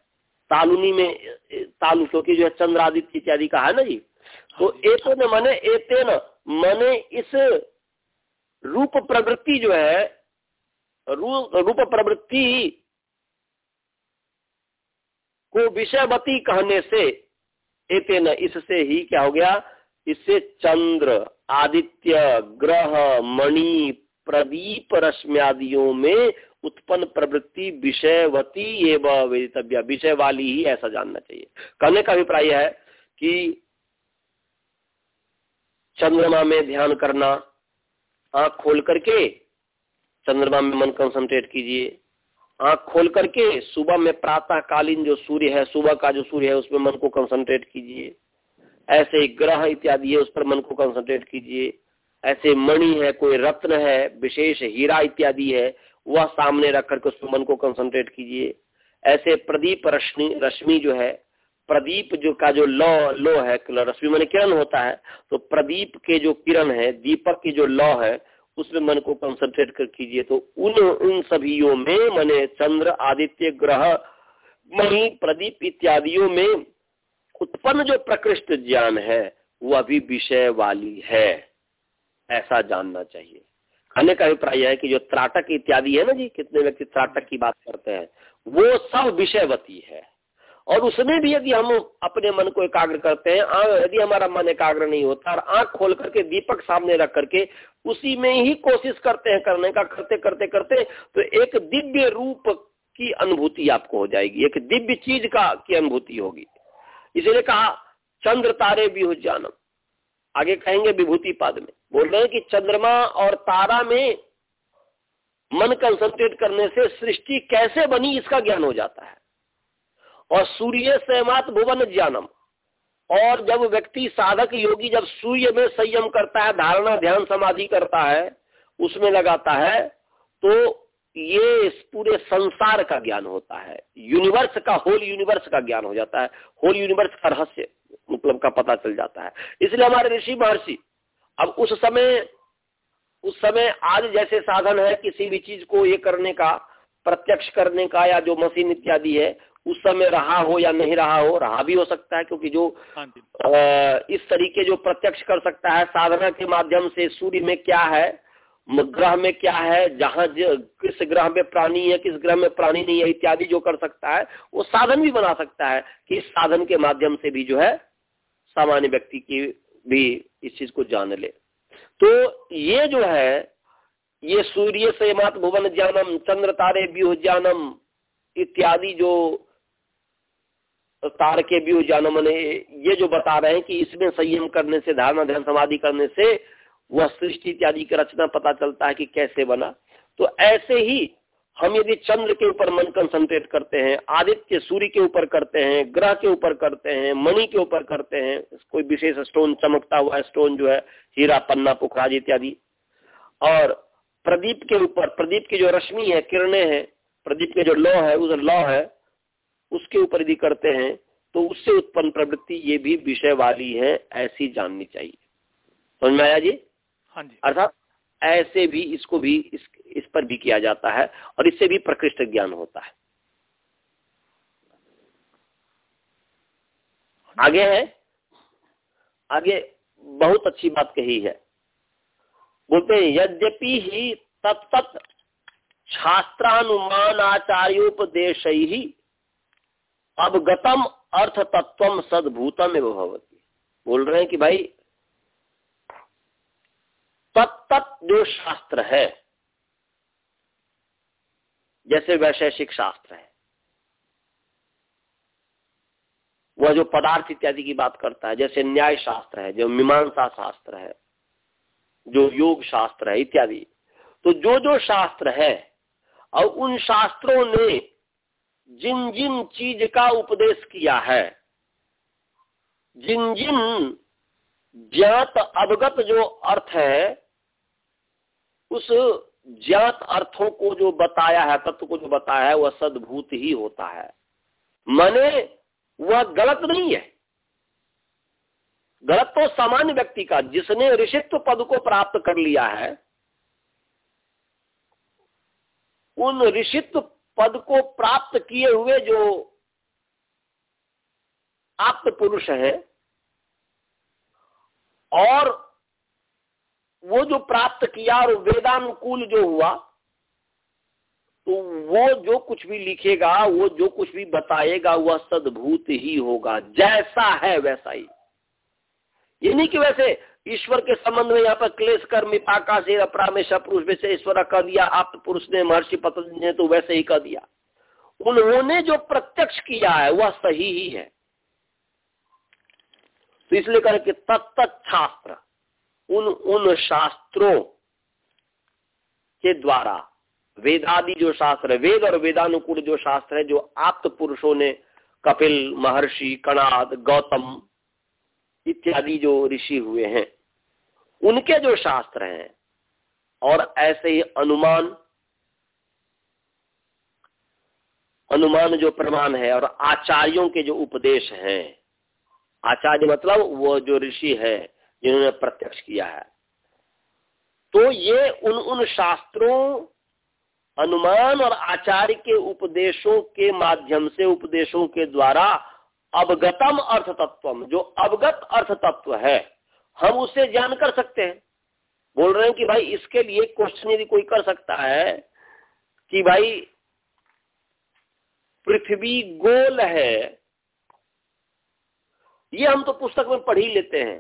तालुनी में तालु क्योंकि जो है चंद्रादित्य इत्यादि का है ना जी? तो एते न माने एते न। माने इस रूप प्रवृत्ति जो है रू, रूप प्रवृत्ति को विषयवती कहने से एते न इससे ही क्या हो गया? इससे चंद्र आदित्य ग्रह मणि प्रदीप रश्म्यादियों में उत्पन्न प्रवृत्ति विषयवती एवं वेदितव्य। विषय वाली ही ऐसा जानना चाहिए। कहने का अभिप्राय है कि चंद्रमा में ध्यान करना। आँख खोल करके चंद्रमा में मन कंसंट्रेट कीजिए। आँख खोल करके सुबह में प्रातः कालीन जो सूर्य है, सुबह का जो सूर्य है उसमें मन को कंसंट्रेट कीजिए। ऐसे ग्रह इत्यादि है, उस पर मन को कंसंट्रेट कीजिए। ऐसे मणि है, कोई रत्न है, विशेष हीरा इत्यादि है, वह सामने रख करके उस पर मन को कंसंट्रेट कीजिए। ऐसे प्रदीप रश्मि रश्मि जो है प्रदीप जो का जो लौ, लो है रश्मि मन किरण होता है तो प्रदीप के जो किरण है, दीपक की जो लौ है, उसमें मन को कंसंट्रेट कर कीजिए तो उन उन सभी में मने चंद्र, आदित्य, ग्रह, मणि, प्रदीप इत्यादियों में उत्पन्न जो प्रकृष्ट ज्ञान है वह भी विषय वाली है। ऐसा जानना चाहिए। कहने का अभिप्राय है कि जो त्राटक इत्यादि है ना जी, कितने व्यक्ति त्राटक की बात करते हैं, वो सब विषयवती है। और उसमें भी यदि हम अपने मन को एकाग्र करते हैं यदि हमारा मन एकाग्र नहीं होता और आँख खोल करके, दीपक सामने रख करके, उसी में ही कोशिश करते हैं करने का, करते करते करते तो एक दिव्य रूप की अनुभूति आपको हो जाएगी, एक दिव्य चीज़ का, की अनुभूति होगी। इसलिए कहा, चंद्र तारे भी हो जानम। आगे कहेंगे विभूति पद में। बोल रहे हैं कि चंद्रमा और तारा में मन कंसंट्रेट करने से सृष्टि कैसे बनी, इसका ज्ञान हो जाता है। और सूर्य सहमात भुवन ज्ञानम। और जब व्यक्ति साधक योगी जब सूर्य में संयम करता है, धारणा ध्यान समाधि करता है, उसमें लगाता है तो ये इस पूरे संसार का ज्ञान होता है। यूनिवर्स का, होल यूनिवर्स का ज्ञान हो जाता है। होल यूनिवर्स का रहस्य मतलब का पता चल जाता है। इसलिए हमारे ऋषि महर्षि, अब उस समय उस समय आज जैसे साधन है किसी भी चीज़ को ये करने का, प्रत्यक्ष करने का या जो मशीन इत्यादि है उस समय रहा हो या नहीं रहा हो रहा भी हो सकता है क्योंकि जो आ, हाँ इस तरीके जो प्रत्यक्ष कर सकता है साधना के माध्यम से सूर्य में क्या है ग्रह में क्या है जहाँ किस ग्रह में प्राणी है किस ग्रह में प्राणी नहीं है इत्यादि जो कर सकता है वो साधन भी बना सकता है कि इस साधन के माध्यम से भी जो है सामान्य व्यक्ति की भी इस चीज़ को जान ले। तो ये जो है ये सूर्य से मात भुवन ज्ञानम चंद्र तारे व्यूह ज्ञानम इत्यादि जो तार के व्यूह जानो ने ये जो बता रहे हैं कि इसमें संयम करने से, धारणा, ध्यान, समाधि करने से, वह सृष्टि इत्यादि की रचना पता चलता है कि कैसे बना। तो ऐसे ही हम यदि चंद्र के ऊपर मन कंसंट्रेट करते हैं, आदित्य सूर्य के ऊपर करते हैं, ग्रह के ऊपर करते हैं, मणि के ऊपर करते हैं, कोई विशेष स्टोन चमकता हुआ स्टोन जो है, हीरा, पन्ना, पुखराज इत्यादि, और प्रदीप के ऊपर, प्रदीप की जो रश्मि है, किरणें हैं, प्रदीप के जो लौ है उस लौ है उसके ऊपर यदि करते हैं तो उससे उत्पन्न प्रवृत्ति ये भी विषय वाली है ऐसी जाननी चाहिए। समझ में आया जी? हाँ जी। अर्थात ऐसे भी इसको भी इस इस पर भी किया जाता है और इससे भी प्रकृष्ट ज्ञान होता है। आगे है? आगे बहुत अच्छी बात कही है। बोलते हैं यद्यपि ही तत्त शास्त्रानुमान आचार्योपदेश ही अवगतम अर्थ तत्व सदभूतम एवं भवती। बोल रहे हैं कि भाई तत्त जो शास्त्र है। जैसे वैशेषिक शास्त्र है। वह जो पदार्थ इत्यादि की बात करता है, जैसे न्याय शास्त्र है, जो मीमांसा शास्त्र है, जो योग शास्त्र है, इत्यादि। तो जो जो शास्त्र है, और उन शास्त्रों ने जिन जिन चीज़ का उपदेश किया है, जिन जिन ज्ञात अवगत जो अर्थ है, उस ज्ञात अर्थों को जो बताया है, तत्व को जो बताया है, वह सद्भूत ही होता है। माने वह गलत नहीं है। गलत तो सामान्य व्यक्ति का, जिसने ऋषित्व पद को प्राप्त कर लिया है, उन ऋषित्व पद को प्राप्त किए हुए जो आप्त पुरुष है, और वो जो प्राप्त किया और वेदानुकूल जो हुआ तो वो जो कुछ भी लिखेगा, वो जो कुछ भी बताएगा, वह सद्भूत ही होगा, जैसा है वैसा ही। ये नहीं कि वैसे ईश्वर के संबंध में यहाँ पर क्लेश कर्म से अपरामेशा पुरुष, वैसे ईश्वर कह दिया, आप तो पुरुष ने, महर्षि पतंजलि ने तो वैसे ही कह दिया। उन्होंने जो प्रत्यक्ष किया है, वह सही ही है। तो इसलिए कहें कि तत्त शास्त्र, उन उन शास्त्रों के द्वारा, वेदादि जो शास्त्र वेद और वेदानुकूल जो शास्त्र है, जो आप्त पुरुषों ने, कपिल, महर्षि, कणाद, गौतम, इत्यादि जो ऋषि हुए हैं उनके जो शास्त्र हैं, और ऐसे ही अनुमान अनुमान जो प्रमाण है, और आचार्यों के जो उपदेश हैं, आचार्य मतलब वो जो ऋषि है, जिन्होंने प्रत्यक्ष किया है। तो ये उन उन शास्त्रों, अनुमान और आचार्य के उपदेशों के माध्यम से, उपदेशों के द्वारा अवगतम अर्थ तत्व जो अवगत अर्थ तत्व है हम उसे ज्ञान कर सकते हैं। बोल रहे हैं कि भाई इसके लिए क्वेश्चन यदि कोई कर सकता है कि भाई पृथ्वी गोल है, ये हम तो पुस्तक में पढ़ ही लेते हैं।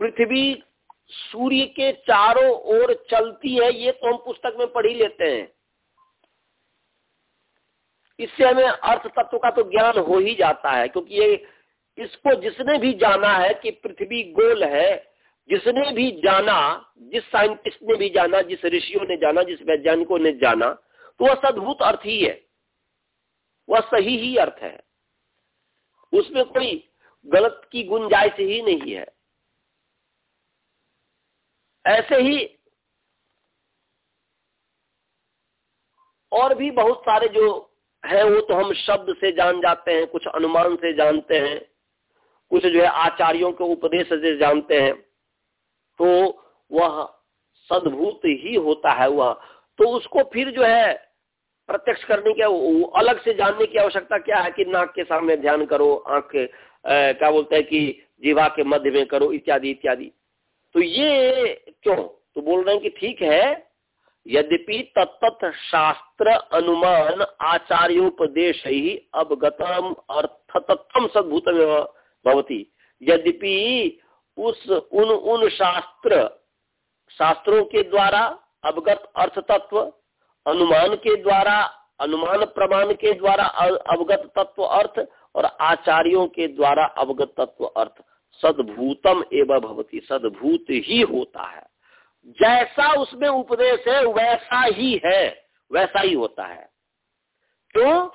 पृथ्वी सूर्य के चारों ओर चलती है, ये तो हम पुस्तक में पढ़ ही लेते हैं। इससे हमें अर्थ तत्व का तो ज्ञान हो ही जाता है, क्योंकि ये इसको जिसने भी जाना है कि पृथ्वी गोल है, जिसने भी जाना, जिस साइंटिस्ट ने भी जाना, जिस ऋषियों ने जाना, जिस वैज्ञानिकों ने जाना तो वह सद्भुत अर्थ ही है। वह सही ही अर्थ है। उसमें कोई गलत की गुंजाइश ही नहीं है। ऐसे ही और भी बहुत सारे जो है, वो तो हम शब्द से जान जाते हैं, कुछ अनुमान से जानते हैं। कुछ जो है आचार्यों के उपदेश से जानते हैं। तो वह सद्भूत ही होता है वह। तो उसको फिर जो है प्रत्यक्ष करने के, अलग से जानने की आवश्यकता क्या है कि नाक के सामने ध्यान करो, आँख के क्या बोलते हैं कि जीवा के मध्य में करो, इत्यादि इत्यादि। तो ये क्यों? तो बोल रहे हैं कि ठीक है, यद्यपि तत्त शास्त्र अनुमान आचार्योपदेश ही अवगतम अर्थतत्व सद्भूत भवती। यद्यपि उस, उन उन शास्त्र, शास्त्रों के द्वारा अवगत अर्थ तत्व अनुमान के द्वारा, अनुमान प्रमाण के द्वारा अवगत तत्व अर्थ और आचार्यों के द्वारा अवगत तत्व अर्थ। सद्भूतम एवं भवती, सद्भूत ही होता है। जैसा उसमें उपदेश है, वैसा ही है, वैसा ही होता है। क्यों?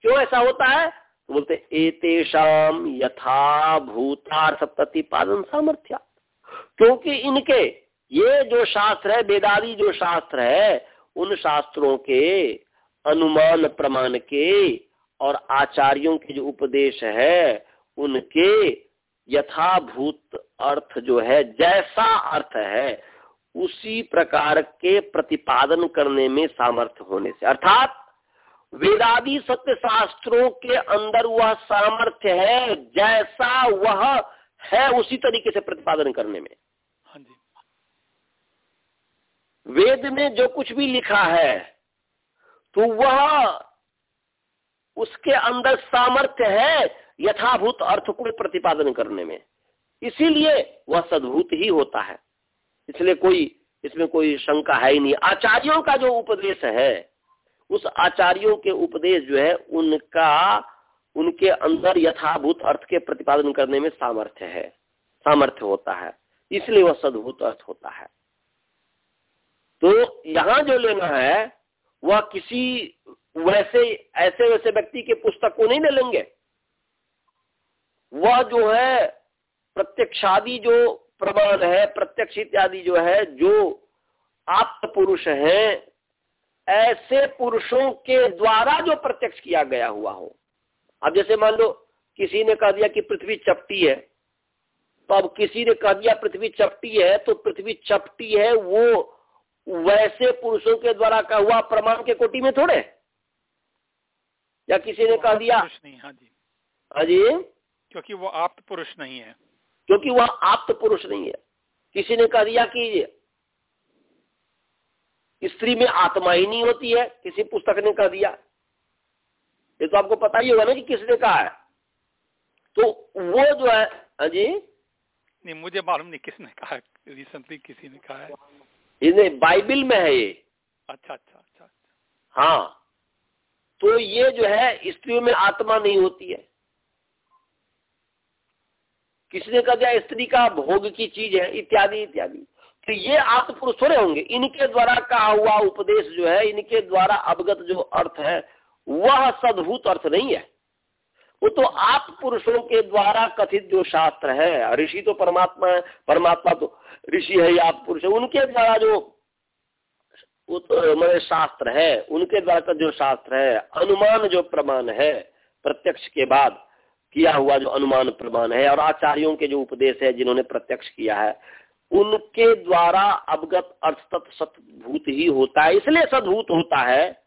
क्यों ऐसा होता है? तो बोलते एतेषाम यथा भूतार्थ प्रतिपादन सामर्थ्या। क्योंकि इनके, ये जो शास्त्र है, वेदादी जो शास्त्र है, उन शास्त्रों के अनुमान प्रमाण के और आचार्यों के जो उपदेश है, उनके यथाभूत अर्थ जो है, जैसा अर्थ है, उसी प्रकार के प्रतिपादन करने में सामर्थ्य होने से। अर्थात वेदादि सत्य शास्त्रों के अंदर वह सामर्थ्य है जैसा वह है उसी तरीके से प्रतिपादन करने में। हाँ जी। वेद में जो कुछ भी लिखा है तो वह उसके अंदर सामर्थ्य है यथाभूत अर्थ को प्रतिपादन करने में। इसीलिए वह सद्भूत ही होता है। इसलिए कोई इसमें कोई शंका है ही नहीं। आचार्यों का जो उपदेश है उस आचार्यों के उपदेश जो है, उनका, उनके अंदर यथाभूत अर्थ के प्रतिपादन करने में सामर्थ्य है, सामर्थ्य होता है। इसलिए वह सद्भूत अर्थ होता है। तो यहाँ जो लेना है, वह किसी वैसे, ऐसे वैसे व्यक्ति के पुस्तक को नहीं ले लेंगे। वह जो है, प्रत्यक्षादि जो प्रमाण है, प्रत्यक्ष इत्यादि जो है, जो आप पुरुष हैं ऐसे पुरुषों के द्वारा जो प्रत्यक्ष किया गया हुआ हो। अब जैसे मान लो किसी ने कह दिया कि पृथ्वी चपटी है तो अब किसी ने कह दिया पृथ्वी चपटी है तो पृथ्वी चपटी है वो वैसे पुरुषों के द्वारा का हुआ प्रमाण के कोटि में थोड़े या किसी ने कह दिया नहीं हाँ जी। हाँ जी। क्योंकि वो आप पुरुष नहीं है। क्योंकि वह आप पुरुष नहीं है। किसी ने कह दिया कि स्त्री में आत्मा ही नहीं होती है किसी पुस्तक ने कह दिया। ये तो आपको पता ही होगा ना कि किसने कहा है। तो वो जो है हाँ जी? नहीं मुझे मालूम नहीं किसने कहा रिसेंटली किसी ने कहा है। इन्हें बाइबल में है ये। अच्छा अच्छा अच्छा, अच्छा। हाँ। तो ये जो है स्त्रियों में आत्मा नहीं होती है। किसने कहा जाए स्त्री का भोग की चीज़ है इत्यादि इत्यादि। तो ये आत्मपुरुष थोड़े होंगे। इनके द्वारा कहा हुआ उपदेश जो है, इनके द्वारा अवगत जो अर्थ है, वह सदभूत अर्थ नहीं है। वो तो आप पुरुषों के द्वारा कथित जो शास्त्र है, ऋषि तो परमात्मा है, परमात्मा तो ऋषि है आप पुरुष है, उनके द्वारा जो, वो तो मेरे शास्त्र है, उनके द्वारा का जो शास्त्र है, अनुमान जो प्रमाण है, प्रत्यक्ष के बाद किया हुआ जो अनुमान प्रमाण है, और आचार्यों के जो उपदेश है, जिन्होंने प्रत्यक्ष किया है उनके द्वारा अवगत अर्थ सतभूत ही होता है, इसलिए सदभूत होता है।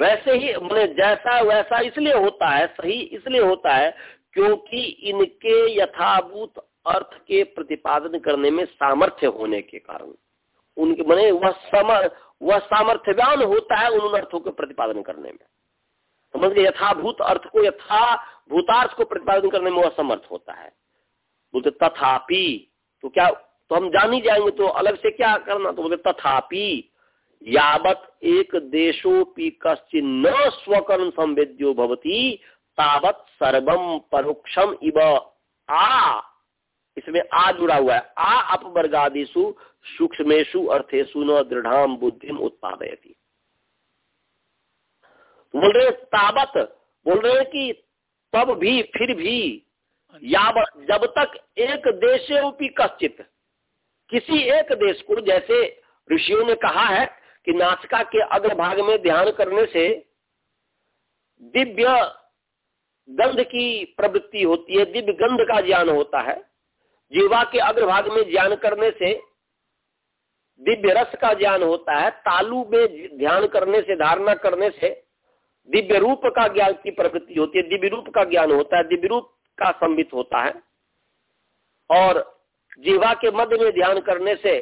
वैसे ही, मैंने जैसा वैसा इसलिए होता है, सही इसलिए होता है, क्योंकि इनके यथाभूत अर्थ के प्रतिपादन करने में सामर्थ्य होने के कारण। उनके, मैंने वह समर वह सामर्थ्यवान होता है उन अर्थों के प्रतिपादन करने में। समझ गए? यथाभूत अर्थ को, यथा भूतार्थ को प्रतिपादन करने में वह समर्थ होता है। बोलते, तथापि तो क्या तो हम जान ही जाएँगे तो अलग से क्या करना? तो बोलते तथापि यावत एक देशोपि कश्चिन न स्वकर्म संवेद्यो भवती तावत सर्वम परोक्षम इव। आ इसमें आ जुड़ा हुआ है। आ अपवर्गादिशु सूक्ष्मेशु अर्थेशु न दृढ़ बुद्धि उत्पादयती। बोल रहे ताबत बोल रहे हैं कि तब भी फिर भी या जब तक एक देशोपी कश्चित किसी एक देश को जैसे ऋषियों ने कहा है कि नासिका के अग्रभाग में ध्यान करने से दिव्य गंध की प्रवृत्ति होती है, दिव्य गंध का ज्ञान होता है। जीवा के अग्रभाग में ज्ञान करने से दिव्य रस का ज्ञान होता है। तालु में ध्यान करने से, धारणा करने से दिव्य रूप का ज्ञान की प्रवृत्ति होती है। दिव्य रूप का ज्ञान होता है, दिव्य रूप का संबित होता है। और जीवा के मध्य में ध्यान करने से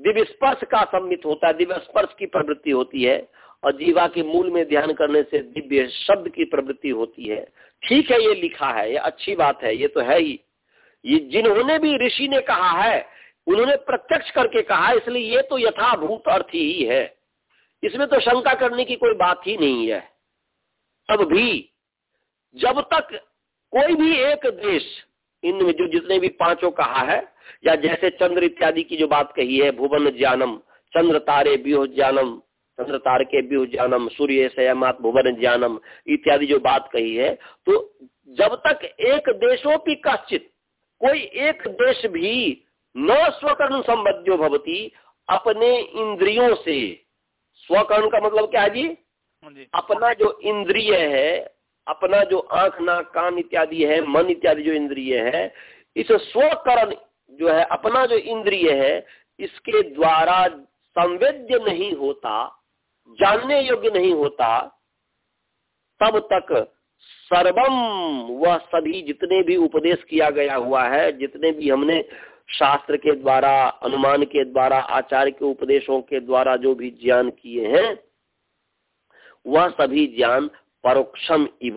दिव्य स्पर्श का सम्मित होता है, दिव्य स्पर्श की प्रवृत्ति होती है और जीवा के मूल में ध्यान करने से दिव्य शब्द की प्रवृत्ति होती है। ठीक है, ये लिखा है, ये अच्छी बात है, ये तो है ही। ये जिन्होंने भी ऋषि ने कहा है, उन्होंने प्रत्यक्ष करके कहा इसलिए ये तो यथाभूत अर्थ ही है। इसमें तो शंका करने की कोई बात ही नहीं है। तब भी, जब तक कोई भी एक देश इनमें जो जितने भी पाँचों कहा है या जैसे चंद्र इत्यादि की जो बात कही है भुवन ज्ञानम चंद्र तारे व्यूह ज्ञानम चंद्र तार के व्यूह ज्ञानम सूर्य संयमात भुवन ज्ञानम इत्यादि जो बात कही है तो जब तक एक देशों की कश्चित कोई एक देश भी न स्वकर्ण संबद्ध भवती अपने इंद्रियों से स्वकर्ण का मतलब क्या है जी? हाँ अपना जो इंद्रिय है अपना जो आँख, नाक, कान इत्यादि है, मन इत्यादि जो इंद्रिय है, इस स्वकरण जो है, अपना जो इंद्रिय है, इसके द्वारा संवेद्य नहीं होता, जानने योग्य नहीं होता, तब तक सर्वम वह सभी जितने भी उपदेश किया गया हुआ है, जितने भी हमने शास्त्र के द्वारा, अनुमान के द्वारा, आचार्य के उपदेशों के द्वारा जो भी ज्ञान किए हैं, वह सभी ज्ञान परोक्षम इव।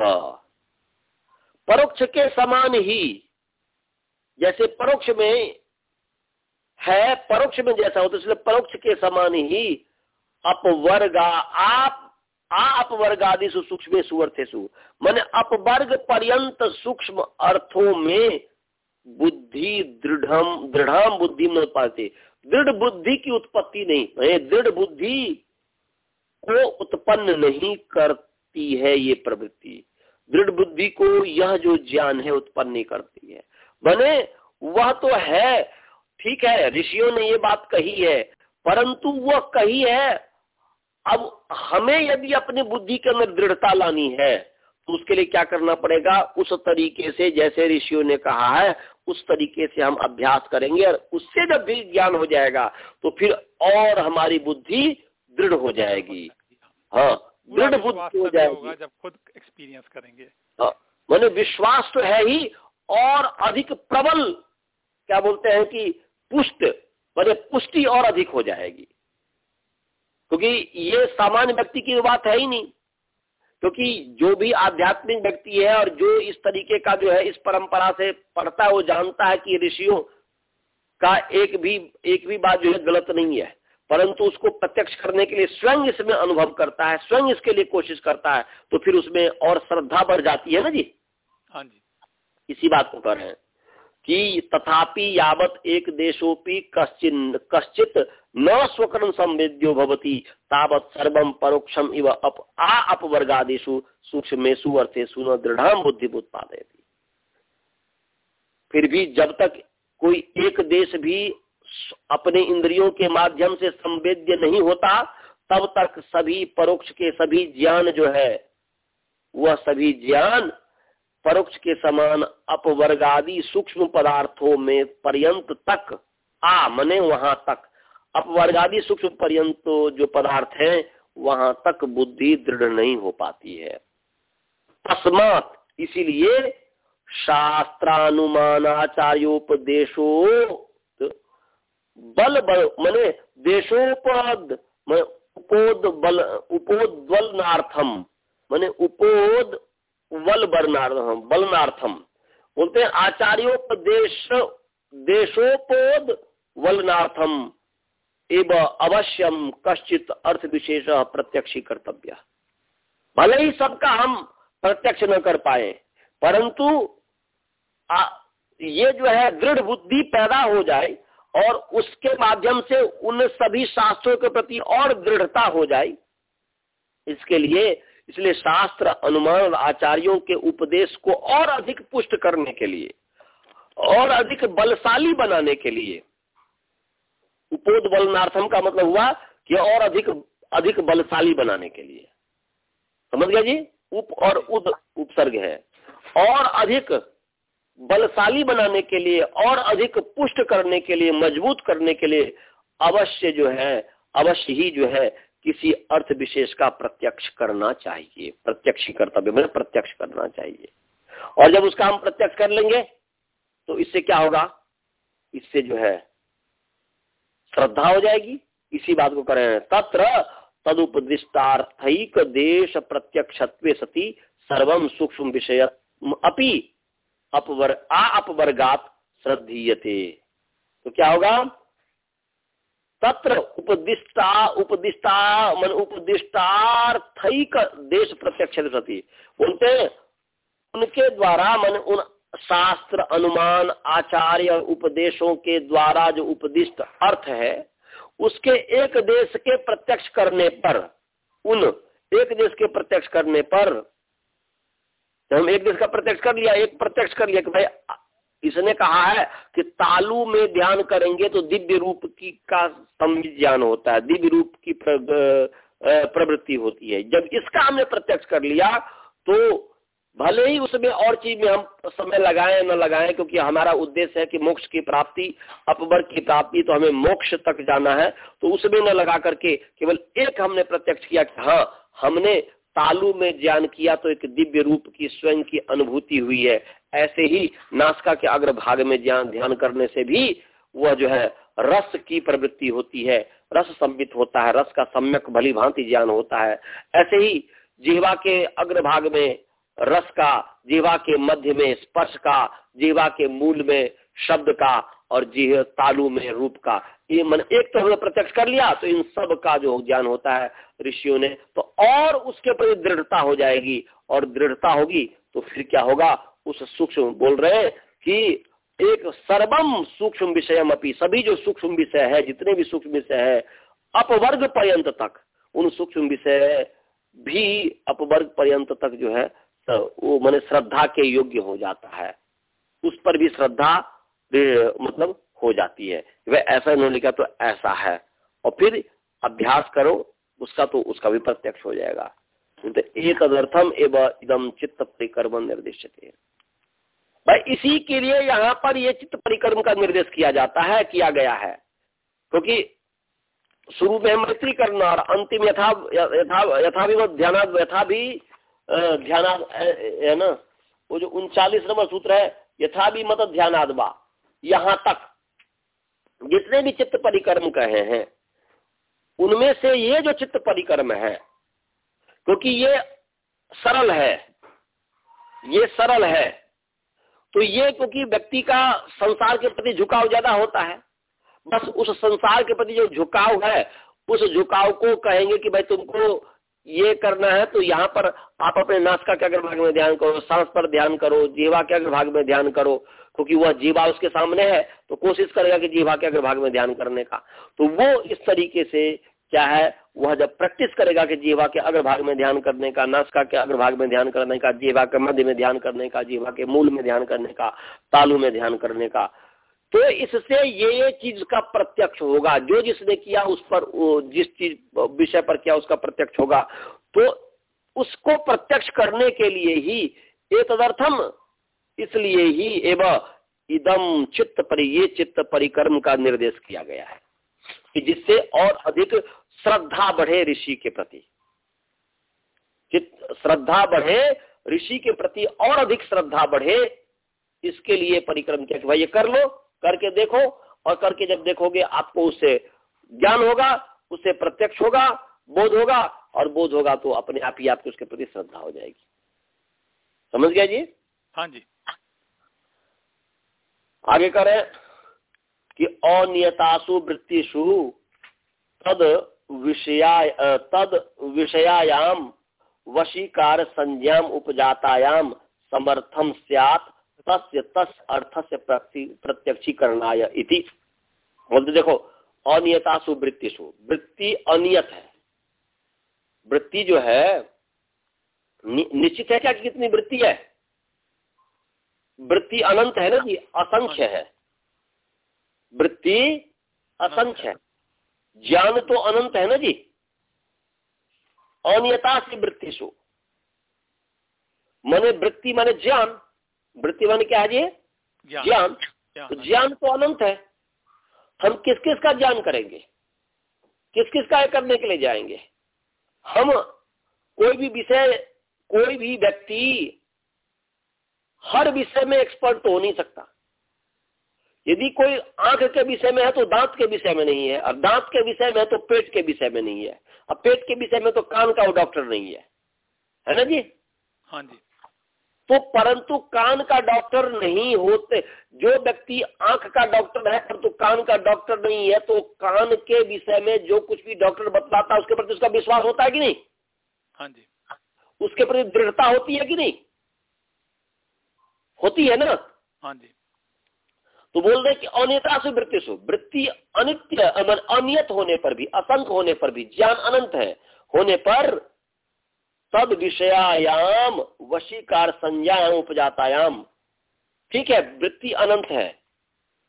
परोक्ष के समान ही, जैसे परोक्ष में है, परोक्ष में जैसा होता इसलिए परोक्ष के समान ही अपवर्गा, आप अपवर्गादि सूक्ष्म सुअर्थेशु मैंने अपवर्ग पर्यंत सूक्ष्म अर्थों में बुद्धि दृढ़ दृढ़ बुद्धि में पाते। दृढ़ बुद्धि की उत्पत्ति नहीं दृढ़ बुद्धि को उत्पन्न नहीं करती है ये प्रवृत्ति। दृढ़ बुद्धि को यह जो ज्ञान है उत्पन्न नहीं करती है। बने, वह तो है, ठीक है, ऋषियों ने ये बात कही है, परंतु वह कही है, अब हमें यदि अपनी बुद्धि के अंदर दृढ़ता लानी है तो उसके लिए क्या करना पड़ेगा? उस तरीके से, जैसे ऋषियों ने कहा है, उस तरीके से हम अभ्यास करेंगे और उससे जब भी ज्ञान हो जाएगा तो फिर और हमारी बुद्धि दृढ़ हो जाएगी। हाँ दृढ़ बुद्धि हो जाएगी जब खुद एक्सपीरियंस करेंगे। हाँ मैंने विश्वास तो है ही और अधिक प्रबल क्या बोलते हैं कि पुष्ट मैंने पुष्टि और अधिक हो जाएगी। क्योंकि ये सामान्य व्यक्ति की बात है ही नहीं। क्योंकि जो भी आध्यात्मिक व्यक्ति है और जो इस तरीके का जो है इस परंपरा से पढ़ता है वो जानता है कि ऋषियों का एक भी एक भी बात जो है गलत नहीं है। परंतु उसको प्रत्यक्ष करने के लिए स्वयं इसमें अनुभव करता है स्वयं इसके लिए कोशिश करता है तो फिर उसमें और श्रद्धा बढ़ जाती है ना जी? हाँ जी। इसी बात को कर रहे हैं कि तथापि यावत एक देशोपि कश्चिन कश्चित न स्वकरण संवेद्यो भवती तावत सर्वम परोक्षम इव अप आ अपवर्गादिशु सूक्ष्मेशु अर्थेशु न दृढ़ बुद्धि उत्पादय फिर भी जब तक कोई एक देश भी अपने इंद्रियों के माध्यम से संवेद्य नहीं होता, तब तक सभी परोक्ष के सभी ज्ञान जो है, वह सभी ज्ञान परोक्ष के समान अपवर्गादि सूक्ष्म पदार्थों में पर्यंत तक, आ, मने वहाँ तक, अपवर्गादि सूक्ष्म पर्यंत जो पदार्थ है, वहाँ तक बुद्धि दृढ़ नहीं हो पाती है। तस्मात इसीलिए शास्त्रानुमान शास्त्रानुमानाचार्योपदेशो बल बल मने देशोपद उपोद बल उपोद्वलनार्थम। मने उपोद वल बलनार्थम बलनार्थम। बोलते हैं आचार्योपदेश देशोपोद वलनार्थम। एवं अवश्यम कश्चित अर्थ विशेष प्रत्यक्षी कर्तव्य। भले ही सबका हम प्रत्यक्ष न कर पाए परंतु आ, ये जो है दृढ़ बुद्धि पैदा हो जाए और उसके माध्यम से उन सभी शास्त्रों के प्रति और दृढ़ता हो जाए। इसके लिए इसलिए शास्त्र अनुमान और आचार्यों के उपदेश को और अधिक पुष्ट करने के लिए, और अधिक बलशाली बनाने के लिए। उपोद बलनार्थम का मतलब हुआ कि और अधिक अधिक बलशाली बनाने के लिए। समझ गया जी? उप और उद, उपसर्ग है। और अधिक बलशाली बनाने के लिए और अधिक पुष्ट करने के लिए, मज़बूत करने के लिए अवश्य जो है, अवश्य ही जो है किसी अर्थ विशेष का प्रत्यक्ष करना चाहिए। प्रत्यक्ष कर्तव्य में प्रत्यक्ष करना चाहिए। और जब उसका हम प्रत्यक्ष कर लेंगे तो इससे क्या होगा? इससे जो है श्रद्धा हो जाएगी। इसी बात को करें तत्र तदुपदिष्टार्थिक देश प्रत्यक्ष सती सर्वम सूक्ष्म विषय अपी अपवर, आ अपवर्गात श्रद्धीयते। तो क्या होगा? तत्र उपदिष्टा उपदिष्टा, मन उपदिष्टार्थिक देश प्रत्यक्ष बोलते उनके द्वारा मन उन शास्त्र, अनुमान, आचार्य उपदेशों के द्वारा जो उपदिष्ट अर्थ है, उसके एक देश के प्रत्यक्ष करने पर, उन एक देश के प्रत्यक्ष करने पर तो हम एक देश का प्रत्यक्ष कर लिया, एक प्रत्यक्ष कर लिया कि भाई, इसने कहा है कि तालु में ध्यान करेंगे तो दिव्य रूप की का ज्ञान होता है, दिव्य रूप की प्रवृत्ति होती है। जब इसका हमने प्रत्यक्ष कर लिया तो भले ही उसमें और चीज़ में हम समय लगाएँ न लगाएँ, क्योंकि हमारा उद्देश्य है कि मोक्ष की प्राप्ति अपवर्ग की प्राप्ति तो हमें मोक्ष तक जाना है। तो उसमें न लगा करके केवल एक हमने प्रत्यक्ष किया कि हाँ हमने तालु में ज्ञान किया तो एक दिव्य रूप की स्वयं की अनुभूति हुई है। ऐसे ही नासका के अग्र भाग में ज्ञान ध्यान करने से भी वह जो है रस की प्रवृत्ति होती है। रस संबित होता है, रस का सम्यक भली भांति ज्ञान होता है। ऐसे ही जिहवा के अग्र भाग में रस का, जीवा के मध्य में स्पर्श का, जीवा के मूल में शब्द का और जीव तालु में रूप का। ये मन एक तो हमने प्रत्यक्ष कर लिया तो इन सब का जो ज्ञान होता है ऋषियों ने तो और उसके प्रति दृढ़ता हो जाएगी। और दृढ़ता होगी तो फिर क्या होगा? उस सूक्ष्म बोल रहे हैं कि एक सर्वम सूक्ष्म विषय अपनी सभी जो सूक्ष्म विषय है, जितने भी सूक्ष्म विषय है, अपवर्ग पर्यंत तक, उन सूक्ष्म विषय भी अपवर्ग पर्यंत तक जो है तो वो मैंने श्रद्धा के योग्य हो जाता है। उस पर भी श्रद्धा मतलब हो जाती है। वह ऐसा इन्होंने लिखा तो ऐसा है। और फिर अभ्यास करो, उसका तो उसका भी प्रत्यक्ष हो जाएगा। तो एक अदर्थम एवं इदम चित्त परिक्रम निर्देश भाई, इसी के लिए यहाँ पर यह चित्त परिक्रम का निर्देश किया जाता है, किया गया है। क्योंकि शुरू में मैत्री करना और अंतिम यथा यथा यथा भी ध्यान यथा भी ध्यान है ना? वो जो उनचालीस नंबर सूत्र है यथा भी मत ध्यानादवा यहाँ तक। जितने भी चित्त परिक्रम कहे हैं, उनमें से ये जो चित्त परिक्रम है, क्योंकि ये सरल है, ये सरल है तो ये क्योंकि व्यक्ति का संसार के प्रति झुकाव ज़्यादा होता है। बस उस संसार के प्रति जो झुकाव है, उस झुकाव को कहेंगे कि भाई तुमको ये करना है तो यहाँ पर आप अपने नासिका के अग्रभाग में ध्यान करो, सांस पर ध्यान करो, जीवा के अग्रभाग में ध्यान करो, क्योंकि वह जीवा उसके सामने है तो कोशिश करेगा कि जीवा के अग्रभाग में ध्यान करने का। तो वो इस तरीके से क्या है, वह जब प्रैक्टिस करेगा कि जीवा के अग्रभाग में ध्यान करने का नासिका के अग्रभाग में ध्यान करने का, जीवा के मध्य में ध्यान करने का, जीवा के मूल में ध्यान करने का, तालु में ध्यान करने का तो इससे ये ये चीज़ का प्रत्यक्ष होगा। जो जिसने किया उस पर जिस चीज़, विषय पर किया उसका प्रत्यक्ष होगा। तो उसको प्रत्यक्ष करने के लिए ही एक तदर्थम इसलिए ही एवं इदम चित्त परि, ये चित्त परिक्रम का निर्देश किया गया है। कि जिससे और अधिक श्रद्धा बढ़े ऋषि के प्रति। श्रद्धा बढ़े, ऋषि के प्रति और अधिक श्रद्धा बढ़े, इसके लिए परिक्रम किया कि भाई ये कर लो। करके देखो और करके जब देखोगे आपको उससे ज्ञान होगा उससे प्रत्यक्ष होगा बोध होगा और बोध होगा तो अपने आप ही आपको उसके प्रति श्रद्धा हो जाएगी। समझ गया जी? हाँ जी। आगे करें कि अनियतासु वृत्तिषु तद विषया तद विषयायाम वशीकार संज्ञाम उपजातायाम समर्थम सियात तस्य तस अर्थ से प्रत्यक्षीकरणाय इति। बोलते देखो अनियतासु वृत्तिशु वृत्ति अनियत है। वृत्ति जो है निश्चित है क्या कि कितनी वृत्ति है? वृत्ति अनंत है ना जी, असंख्य है। वृत्ति असंख्य है। ज्ञान तो अनंत है ना जी। अनियता से वृत्ति सो मने वृत्ति माने ज्ञान। वृत्ति माने क्या है ज्ञान। तो ज्ञान तो अनंत है। हम किस किस का ज्ञान करेंगे? किस किस का करने के लिए जाएँगे? हम कोई भी विषय कोई भी व्यक्ति हर विषय में एक्सपर्ट तो हो नहीं सकता। यदि कोई आँख के विषय में है तो दांत के विषय में नहीं है और दांत के विषय में है तो पेट के विषय में नहीं है और पेट के विषय में तो कान का वो डॉक्टर नहीं है। है ना जी? हाँ जी। तो परंतु कान का डॉक्टर नहीं होते। जो व्यक्ति आँख का डॉक्टर है परंतु कान का डॉक्टर नहीं है तो कान के विषय में जो कुछ भी डॉक्टर बतलाता है उसके प्रति उसका विश्वास होता है कि नहीं? हाँ जी। उसके प्रति दृढ़ता होती है कि नहीं? होती है ना? हाँ जी। तो बोल रहे कि अनियता से वृत्ति सु। वृत्ति अनित्य अनियत होने पर भी असंख्य होने पर भी ज्ञान अनंत है। होने पर तद विषयायाम वशीकार संज्ञायाम उपजातायाम। ठीक है, वृत्ति अनंत है।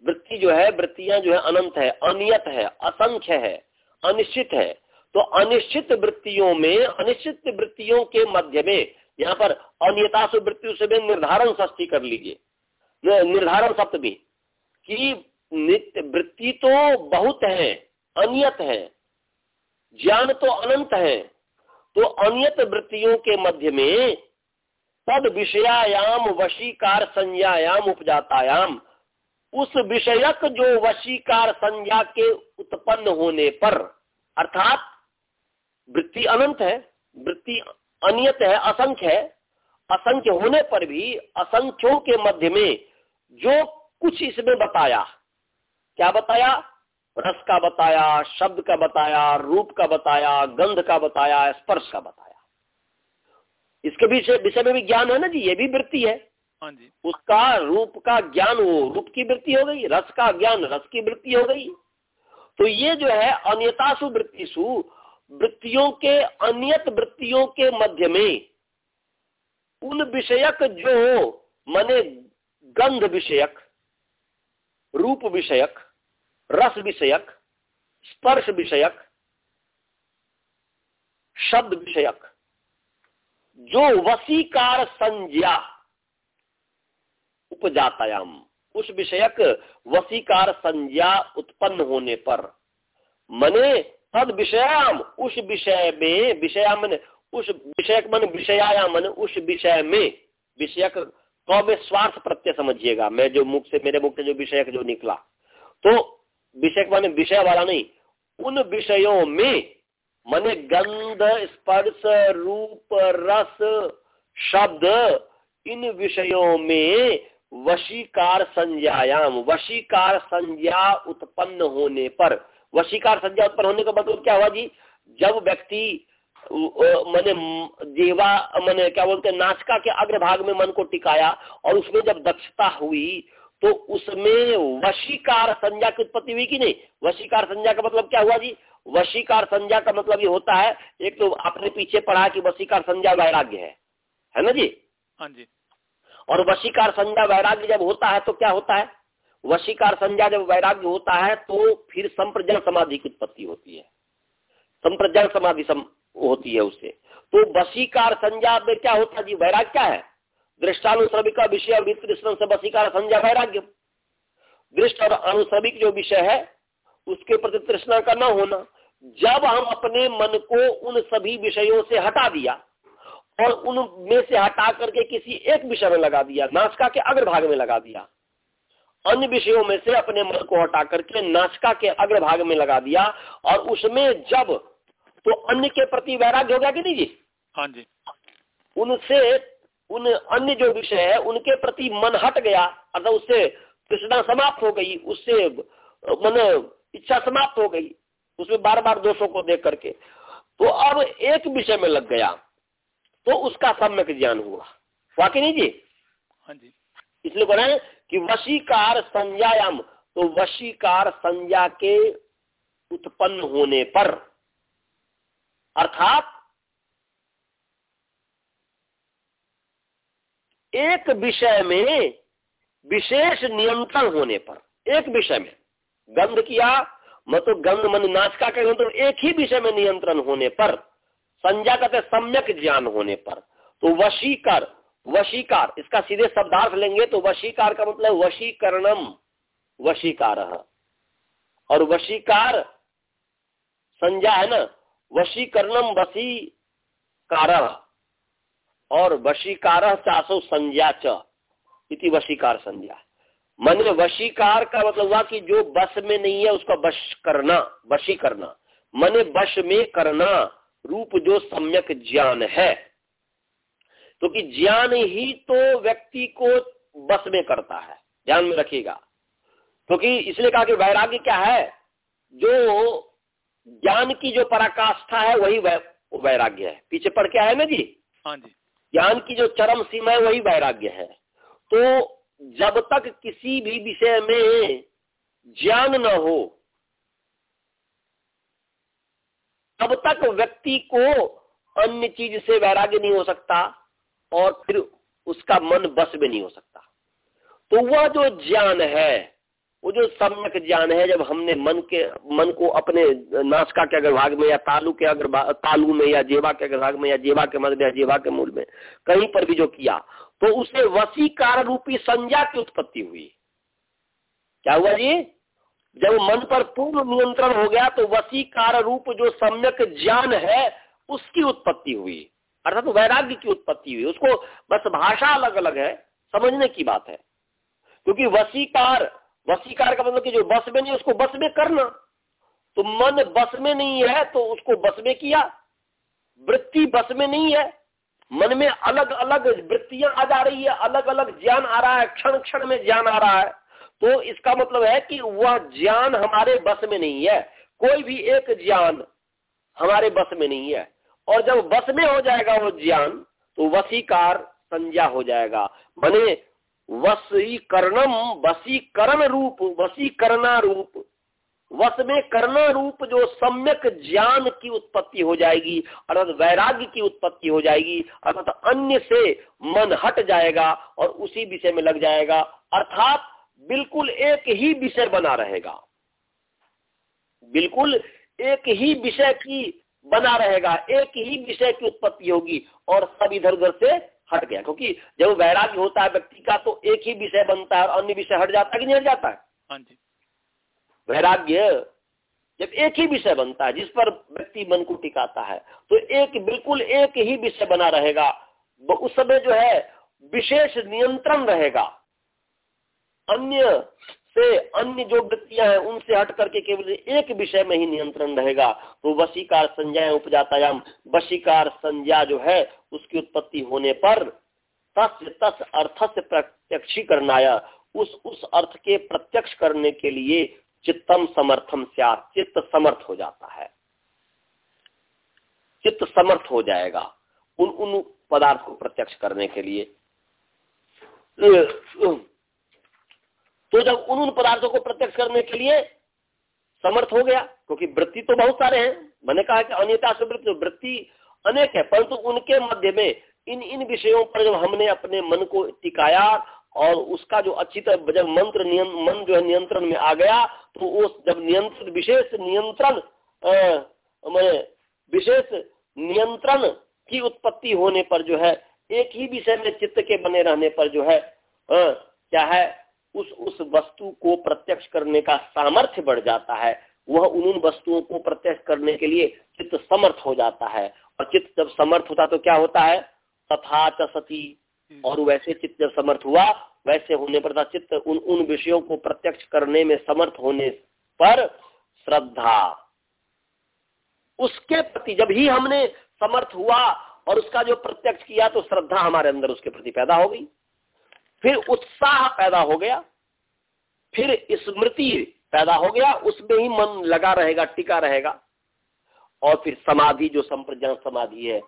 वृत्ति जो है, वृत्तियाँ जो है अनंत है, अनियत है, असंख्य है, अनिश्चित है। तो अनिश्चित वृत्तियों में, अनिश्चित वृत्तियों के मध्य में, यहाँ पर अनियता से वृत्ति से भी निर्धारण षष्ठी कर लीजिए। निर्धारण सप्तमी। कि नित्य वृत्ति तो बहुत है, अनियत है, ज्ञान तो अनंत है तो अनियत वृत्तियों के मध्य में तद विषयायाम वशीकार संज्ञायाम उपजातायाम। उस विषयक जो वशीकार संज्ञा के उत्पन्न होने पर, अर्थात वृत्ति अनंत है, वृत्ति अनियत है, असंख्य है, असंख्य होने पर भी असंख्यों के मध्य में जो कुछ इसमें बताया। क्या बताया? रस का बताया शब्द का बताया रूप का बताया गंध का बताया स्पर्श का बताया। इसके विषय विषय में भी ज्ञान है ना जी ये भी वृत्ति है। हाँ जी। उसका रूप का ज्ञान वो रूप की वृत्ति हो गई रस का ज्ञान रस की वृत्ति हो गई। तो ये जो है अन्यतासु वृत्तिसु वृत्तियों के अनियत वृत्तियों के मध्य में उन विषयक जो मने गंध विषयक रूप विषयक रस विषयक, स्पर्श विषयक, शब्द विषयक। जो वसीकार संज्ञा उपजातायाम, उस विषयक वसीकार संज्ञा उत्पन्न होने पर। मने तद विषयाम, उस विषय में विषया मन उस विषय मन विषयाया मन उस विषय में। विषयक तो में स्वार्थ प्रत्यय समझिएगा। मैं जो मुख से, मेरे मुख से जो विषयक जो निकला। तो विषय माने विषय वाला नहीं। उन विषयों में मने गंध, स्पर्श, रूप, रस, शब्द, इन विषयों में वशीकार संज्ञायाम, वशीकार संज्ञा उत्पन्न होने पर। वशीकार संज्ञा उत्पन्न होने का मतलब क्या हुआ जी? जब व्यक्ति मैंने देवा, मैंने क्या बोलते हैं, नाचका के अग्रभाग में मन को टिकाया और उसमें जब दक्षता हुई तो उसमें वशीकार संज्ञा की उत्पत्ति हुई कि नहीं? वशीकार संज्ञा का मतलब क्या हुआ जी? वशीकार संज्ञा का मतलब ये होता है एक तो आपने पीछे पढ़ा कि वशीकार संज्ञा वैराग्य है। है ना जी? हाँ जी। और वशीकार संज्ञा वैराग्य जब होता है तो क्या होता है? वशीकार संज्ञा जब वैराग्य होता है तो फिर संप्रजन समाधि की उत्पत्ति होती है। संप्रजन समाधि सम, होती है उससे तो वशीकार संज्ञा में क्या होता है जी? वैराग्य क्या है? दृष्टानुश्रविक विषय और से संज्ञा वैराग्य दृष्ट और अनुश्रविक जो विषय है उसके प्रति तृष्णा का न होना। जब हम अपने मन को उन सभी विषयों से हटा दिया और उनमें से हटा करके किसी एक विषय में लगा दिया नाचका के अग्रभाग में लगा दिया अन्य विषयों में से अपने मन को हटा करके नाचका के अग्रभाग में लगा दिया और उसमें जब तो अन्य के प्रति वैराग्य हो गया कि नहीं जी? हाँ जी। उनसे उन अन्य जो विषय है उनके प्रति मन हट गया अर्थात उससे कृष्णा समाप्त हो गई उससे मन इच्छा समाप्त हो गई उसमें बार बार दोषों को देख करके। तो अब एक विषय में लग गया तो उसका सम्यक ज्ञान हुआ। वाकई नहीं जी? हाँ जी। इसलिए बोले कि वशीकार संज्ञायाम तो वशीकार संज्ञा के उत्पन्न होने पर अर्थात एक विषय में विशेष नियंत्रण होने पर, एक विषय में, गंध किया मतलब गंध मन नाच का तो एक ही विषय में नियंत्रण होने पर संज्ञा कहते सम्यक ज्ञान होने पर तो वशीकर, वशीकार, इसका सीधे शब्दार्थ लेंगे तो वशीकार का मतलब वशीकरणम, वशीकार। और वशीकार, संज्ञा है ना, वशीकरणम वशी कार और वशीकार चासो संज्ञा च इति वशीकार संज्ञा। मन वशीकार का मतलब हुआ कि जो बस में नहीं है, उसका वश करना वशी करना। मन वश में करना रूप जो सम्यक ज्ञान है। क्योंकि तो ज्ञान ही तो व्यक्ति को बस में करता है, ध्यान में रखिएगा। क्योंकि तो इसलिए कहा कि वैराग्य क्या है? जो ज्ञान की जो पराकाष्ठा है, वही वैराग्य है। पीछे पढ़ के आए ना जी? हाँ जी। ज्ञान की जो चरम सीमा है, वही वैराग्य है। तो जब तक किसी भी विषय में ज्ञान न हो, तब तक व्यक्ति को अन्य चीज़ से वैराग्य नहीं हो सकता और फिर उसका मन बस में नहीं हो सकता। तो वह जो ज्ञान है वो जो सम्यक ज्ञान है, जब हमने मन के, मन को अपने नाशका के अग्रभाग में या तालु के अग्र तालु में या जेवा के अग्रभाग में या जेवा के मध्य या जेवा के मूल में, कहीं पर भी जो किया तो उसे वसीकार रूपी संज्ञा की उत्पत्ति हुई। क्या हुआ जी? जब मन पर पूर्ण नियंत्रण हो गया तो वसीकार रूप जो सम्यक ज्ञान है, उसकी उत्पत्ति हुई। अर्थात तो वैराग्य की उत्पत्ति हुई। उसको बस भाषा अलग अलग है, समझने की बात है। क्योंकि वसीकार वसीकार का मतलब कि जो बस में नहीं, उसको बस में करना। तो मन बस में नहीं है तो उसको बस में किया। वृत्ति बस में नहीं है। मन में अलग अलग वृत्तियाँ आ जा रही है अलग अलग ज्ञान आ रहा है क्षण क्षण में ज्ञान आ रहा है। तो इसका मतलब है कि वह ज्ञान हमारे बस में नहीं है। कोई भी एक ज्ञान हमारे बस में नहीं है। और जब बस में हो जाएगा वो ज्ञान तो वसीकार संज्ञा हो जाएगा। बने वसीकरणम, वसीकरण रूप वसीकरणा रूप वस में करना रूप जो सम्यक ज्ञान की उत्पत्ति हो जाएगी, अर्थात वैराग्य की उत्पत्ति हो जाएगी, अर्थात अन्य से मन हट जाएगा और उसी विषय में लग जाएगा, अर्थात बिल्कुल एक ही विषय बना रहेगा। बिल्कुल एक ही विषय की बना रहेगा, एक ही विषय की उत्पत्ति होगी और सब इधर उधर से हट गया। क्योंकि जब वैराग्य होता है व्यक्ति का तो एक ही विषय बनता है और अन्य विषय हट जाता है कि नहीं हट जाता है? हाँ जी। वैराग्य जब एक ही विषय बनता है जिस पर व्यक्ति मन को टिकाता है तो एक बिल्कुल एक ही विषय बना रहेगा। उस समय जो है विशेष नियंत्रण रहेगा। अन्य से अन्य जो वृत्तियाँ हैं, उनसे हट करके केवल एक विषय में ही नियंत्रण रहेगा। तो वशीकार संज्ञा उपजातायाम। वशीकार संज्ञा जो है, उसकी उत्पत्ति होने पर तस् तस् अर्थ से प्रत्यक्षी करनाया उस उस अर्थ के प्रत्यक्ष करने के लिए चित्तम समर्थम से चित्त समर्थ हो जाता है। चित्त समर्थ हो जाएगा उन उन पदार्थ को प्रत्यक्ष करने के लिए। तो जब उन उन पदार्थों को प्रत्यक्ष करने के लिए समर्थ हो गया क्योंकि वृत्ति तो बहुत सारे हैं। मैंने कहा कि अन्यता से वृत्ति वृत्ति अनेक है परंतु उनके मध्य में इन इन विषयों पर जब हमने अपने मन को टिकाया और उसका जो अच्छी तरह जब मंत्र मन जो है नियंत्रण में आ गया तो वो जब नियंत्रण विशेष नियंत्रण विशेष नियंत्रण की उत्पत्ति होने पर जो है एक ही विषय में चित्त के बने रहने पर जो है आ, क्या है उस उस वस्तु को प्रत्यक्ष करने का सामर्थ्य बढ़ जाता है वह उन वस्तुओं को प्रत्यक्ष करने के लिए चित्त समर्थ हो जाता है। और चित्त जब समर्थ होता तो क्या होता है? तथा च सती। हम्म। और वैसे चित्त जब समर्थ हुआ वैसे होने पर था चित्त उन उन विषयों को प्रत्यक्ष करने में समर्थ होने पर श्रद्धा। उसके प्रति जब ही हमने समर्थ हुआ और उसका जो प्रत्यक्ष किया तो श्रद्धा हमारे अंदर उसके प्रति पैदा हो गई। फिर उत्साह पैदा हो गया, फिर स्मृति पैदा हो गया, उसमें ही मन लगा रहेगा, टिका रहेगा। और फिर समाधि, जो संप्रज्ञान समाधि है,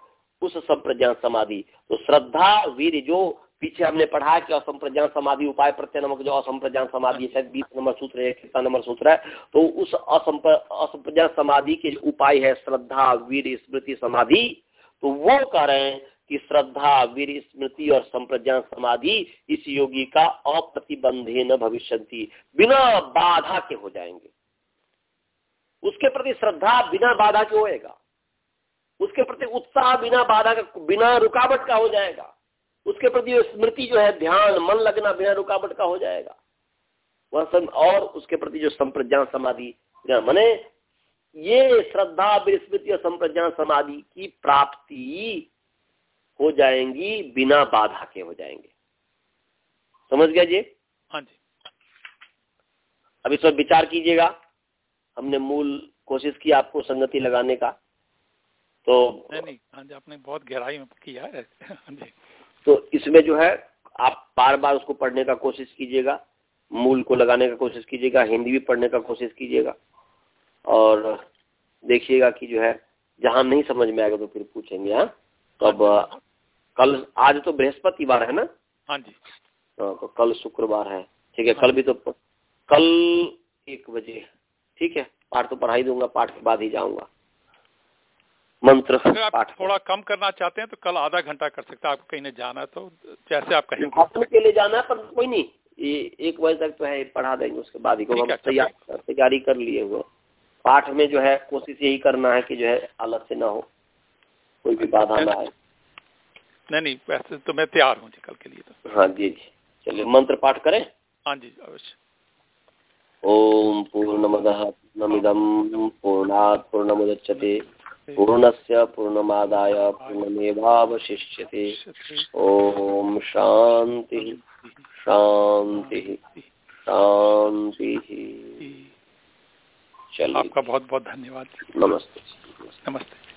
उस संप्रज्ञान समाधि। तो श्रद्धा, वीर, जो पीछे हमने पढ़ा कि असंप्रज्ञान समाधि, उपाय प्रत्यय नमक जो असंप्रज्ञान समाधि शायद बीस नंबर सूत्र है कितना नंबर सूत्र है तो उस असंप्रज्ञान समाधि के उपाय है, श्रद्धा, वीर, स्मृति समाधि तो वो कह रहे हैं कि श्रद्धा, वीर स्मृति और संप्रज्ञान समाधि इस योगी का अप्रतिबंधे न भविष्य बिना बाधा के हो जाएँगे। उसके प्रति श्रद्धा बिना बाधा के होएगा। उसके प्रति उत्साह बिना बाधा का, बिना रुकावट का हो जाएगा। उसके प्रति स्मृति जो है, ध्यान, मन लगना बिना रुकावट का हो जाएगा। वह और उसके प्रति जो संप्रज्ञा समाधि मने ये श्रद्धा स्मृति और संप्रज्ञा समाधि की प्राप्ति हो जाएँगी बिना बाधा के हो जाएँगे। समझ गया जी? हाँ जी। अब इस पर विचार कीजिएगा। हमने मूल कोशिश की आपको संगति लगाने का। तो नहीं नहीं हाँ जी आपने बहुत गहराई में किया है। हाँ जी। तो इसमें जो है आप बार बार उसको पढ़ने का कोशिश कीजिएगा। मूल को लगाने का कोशिश कीजिएगा। हिंदी भी पढ़ने का कोशिश कीजिएगा। और देखिएगा कि जो है जहाँ नहीं समझ में आएगा तो फिर पूछेंगे हाँ? तो अब हाँ कल आज तो बृहस्पतिवार है ना? हाँ जी। हाँ तो कल शुक्रवार है। ठीक है हाँ। कल भी तो कल एक बजे ठीक है पाठ तो पढ़ाई दूँगा पाठ के बाद ही जाऊँगा। मंत्र अगर आप थोड़ा कम करना चाहते हैं तो कल आधा घंटा कर सकते हैं। आपको कहीं जाना है तो जैसे आप कहें। हफ़्ते के लिए जाना है पर कोई नहीं। ये एक बजे तक तो है पढ़ा देंगे उसके बाद ही को हम तैयार तैयारी कर लिए हुए। पाठ में जो है कोशिश यही करना है कि जो है अलग से ना हो। कोई भी बाधा ना आए। नहीं नहीं वैसे तो मैं तैयार हूँ जी कल के लिए तो। हाँ जी जी। चलिए मंत्र पाठ करें? हाँ जी अवश्य। ओम पूर्णमद पूर्णमिदम पूर्णात् पूर्णमुदच्यते पूर्णस्य पूर्णमादाय पूर्णमेवावशिष्यते। ओम शांति शांति शांति चलिए। आपका बहुत बहुत धन्यवाद नमस्ते। नमस्ते।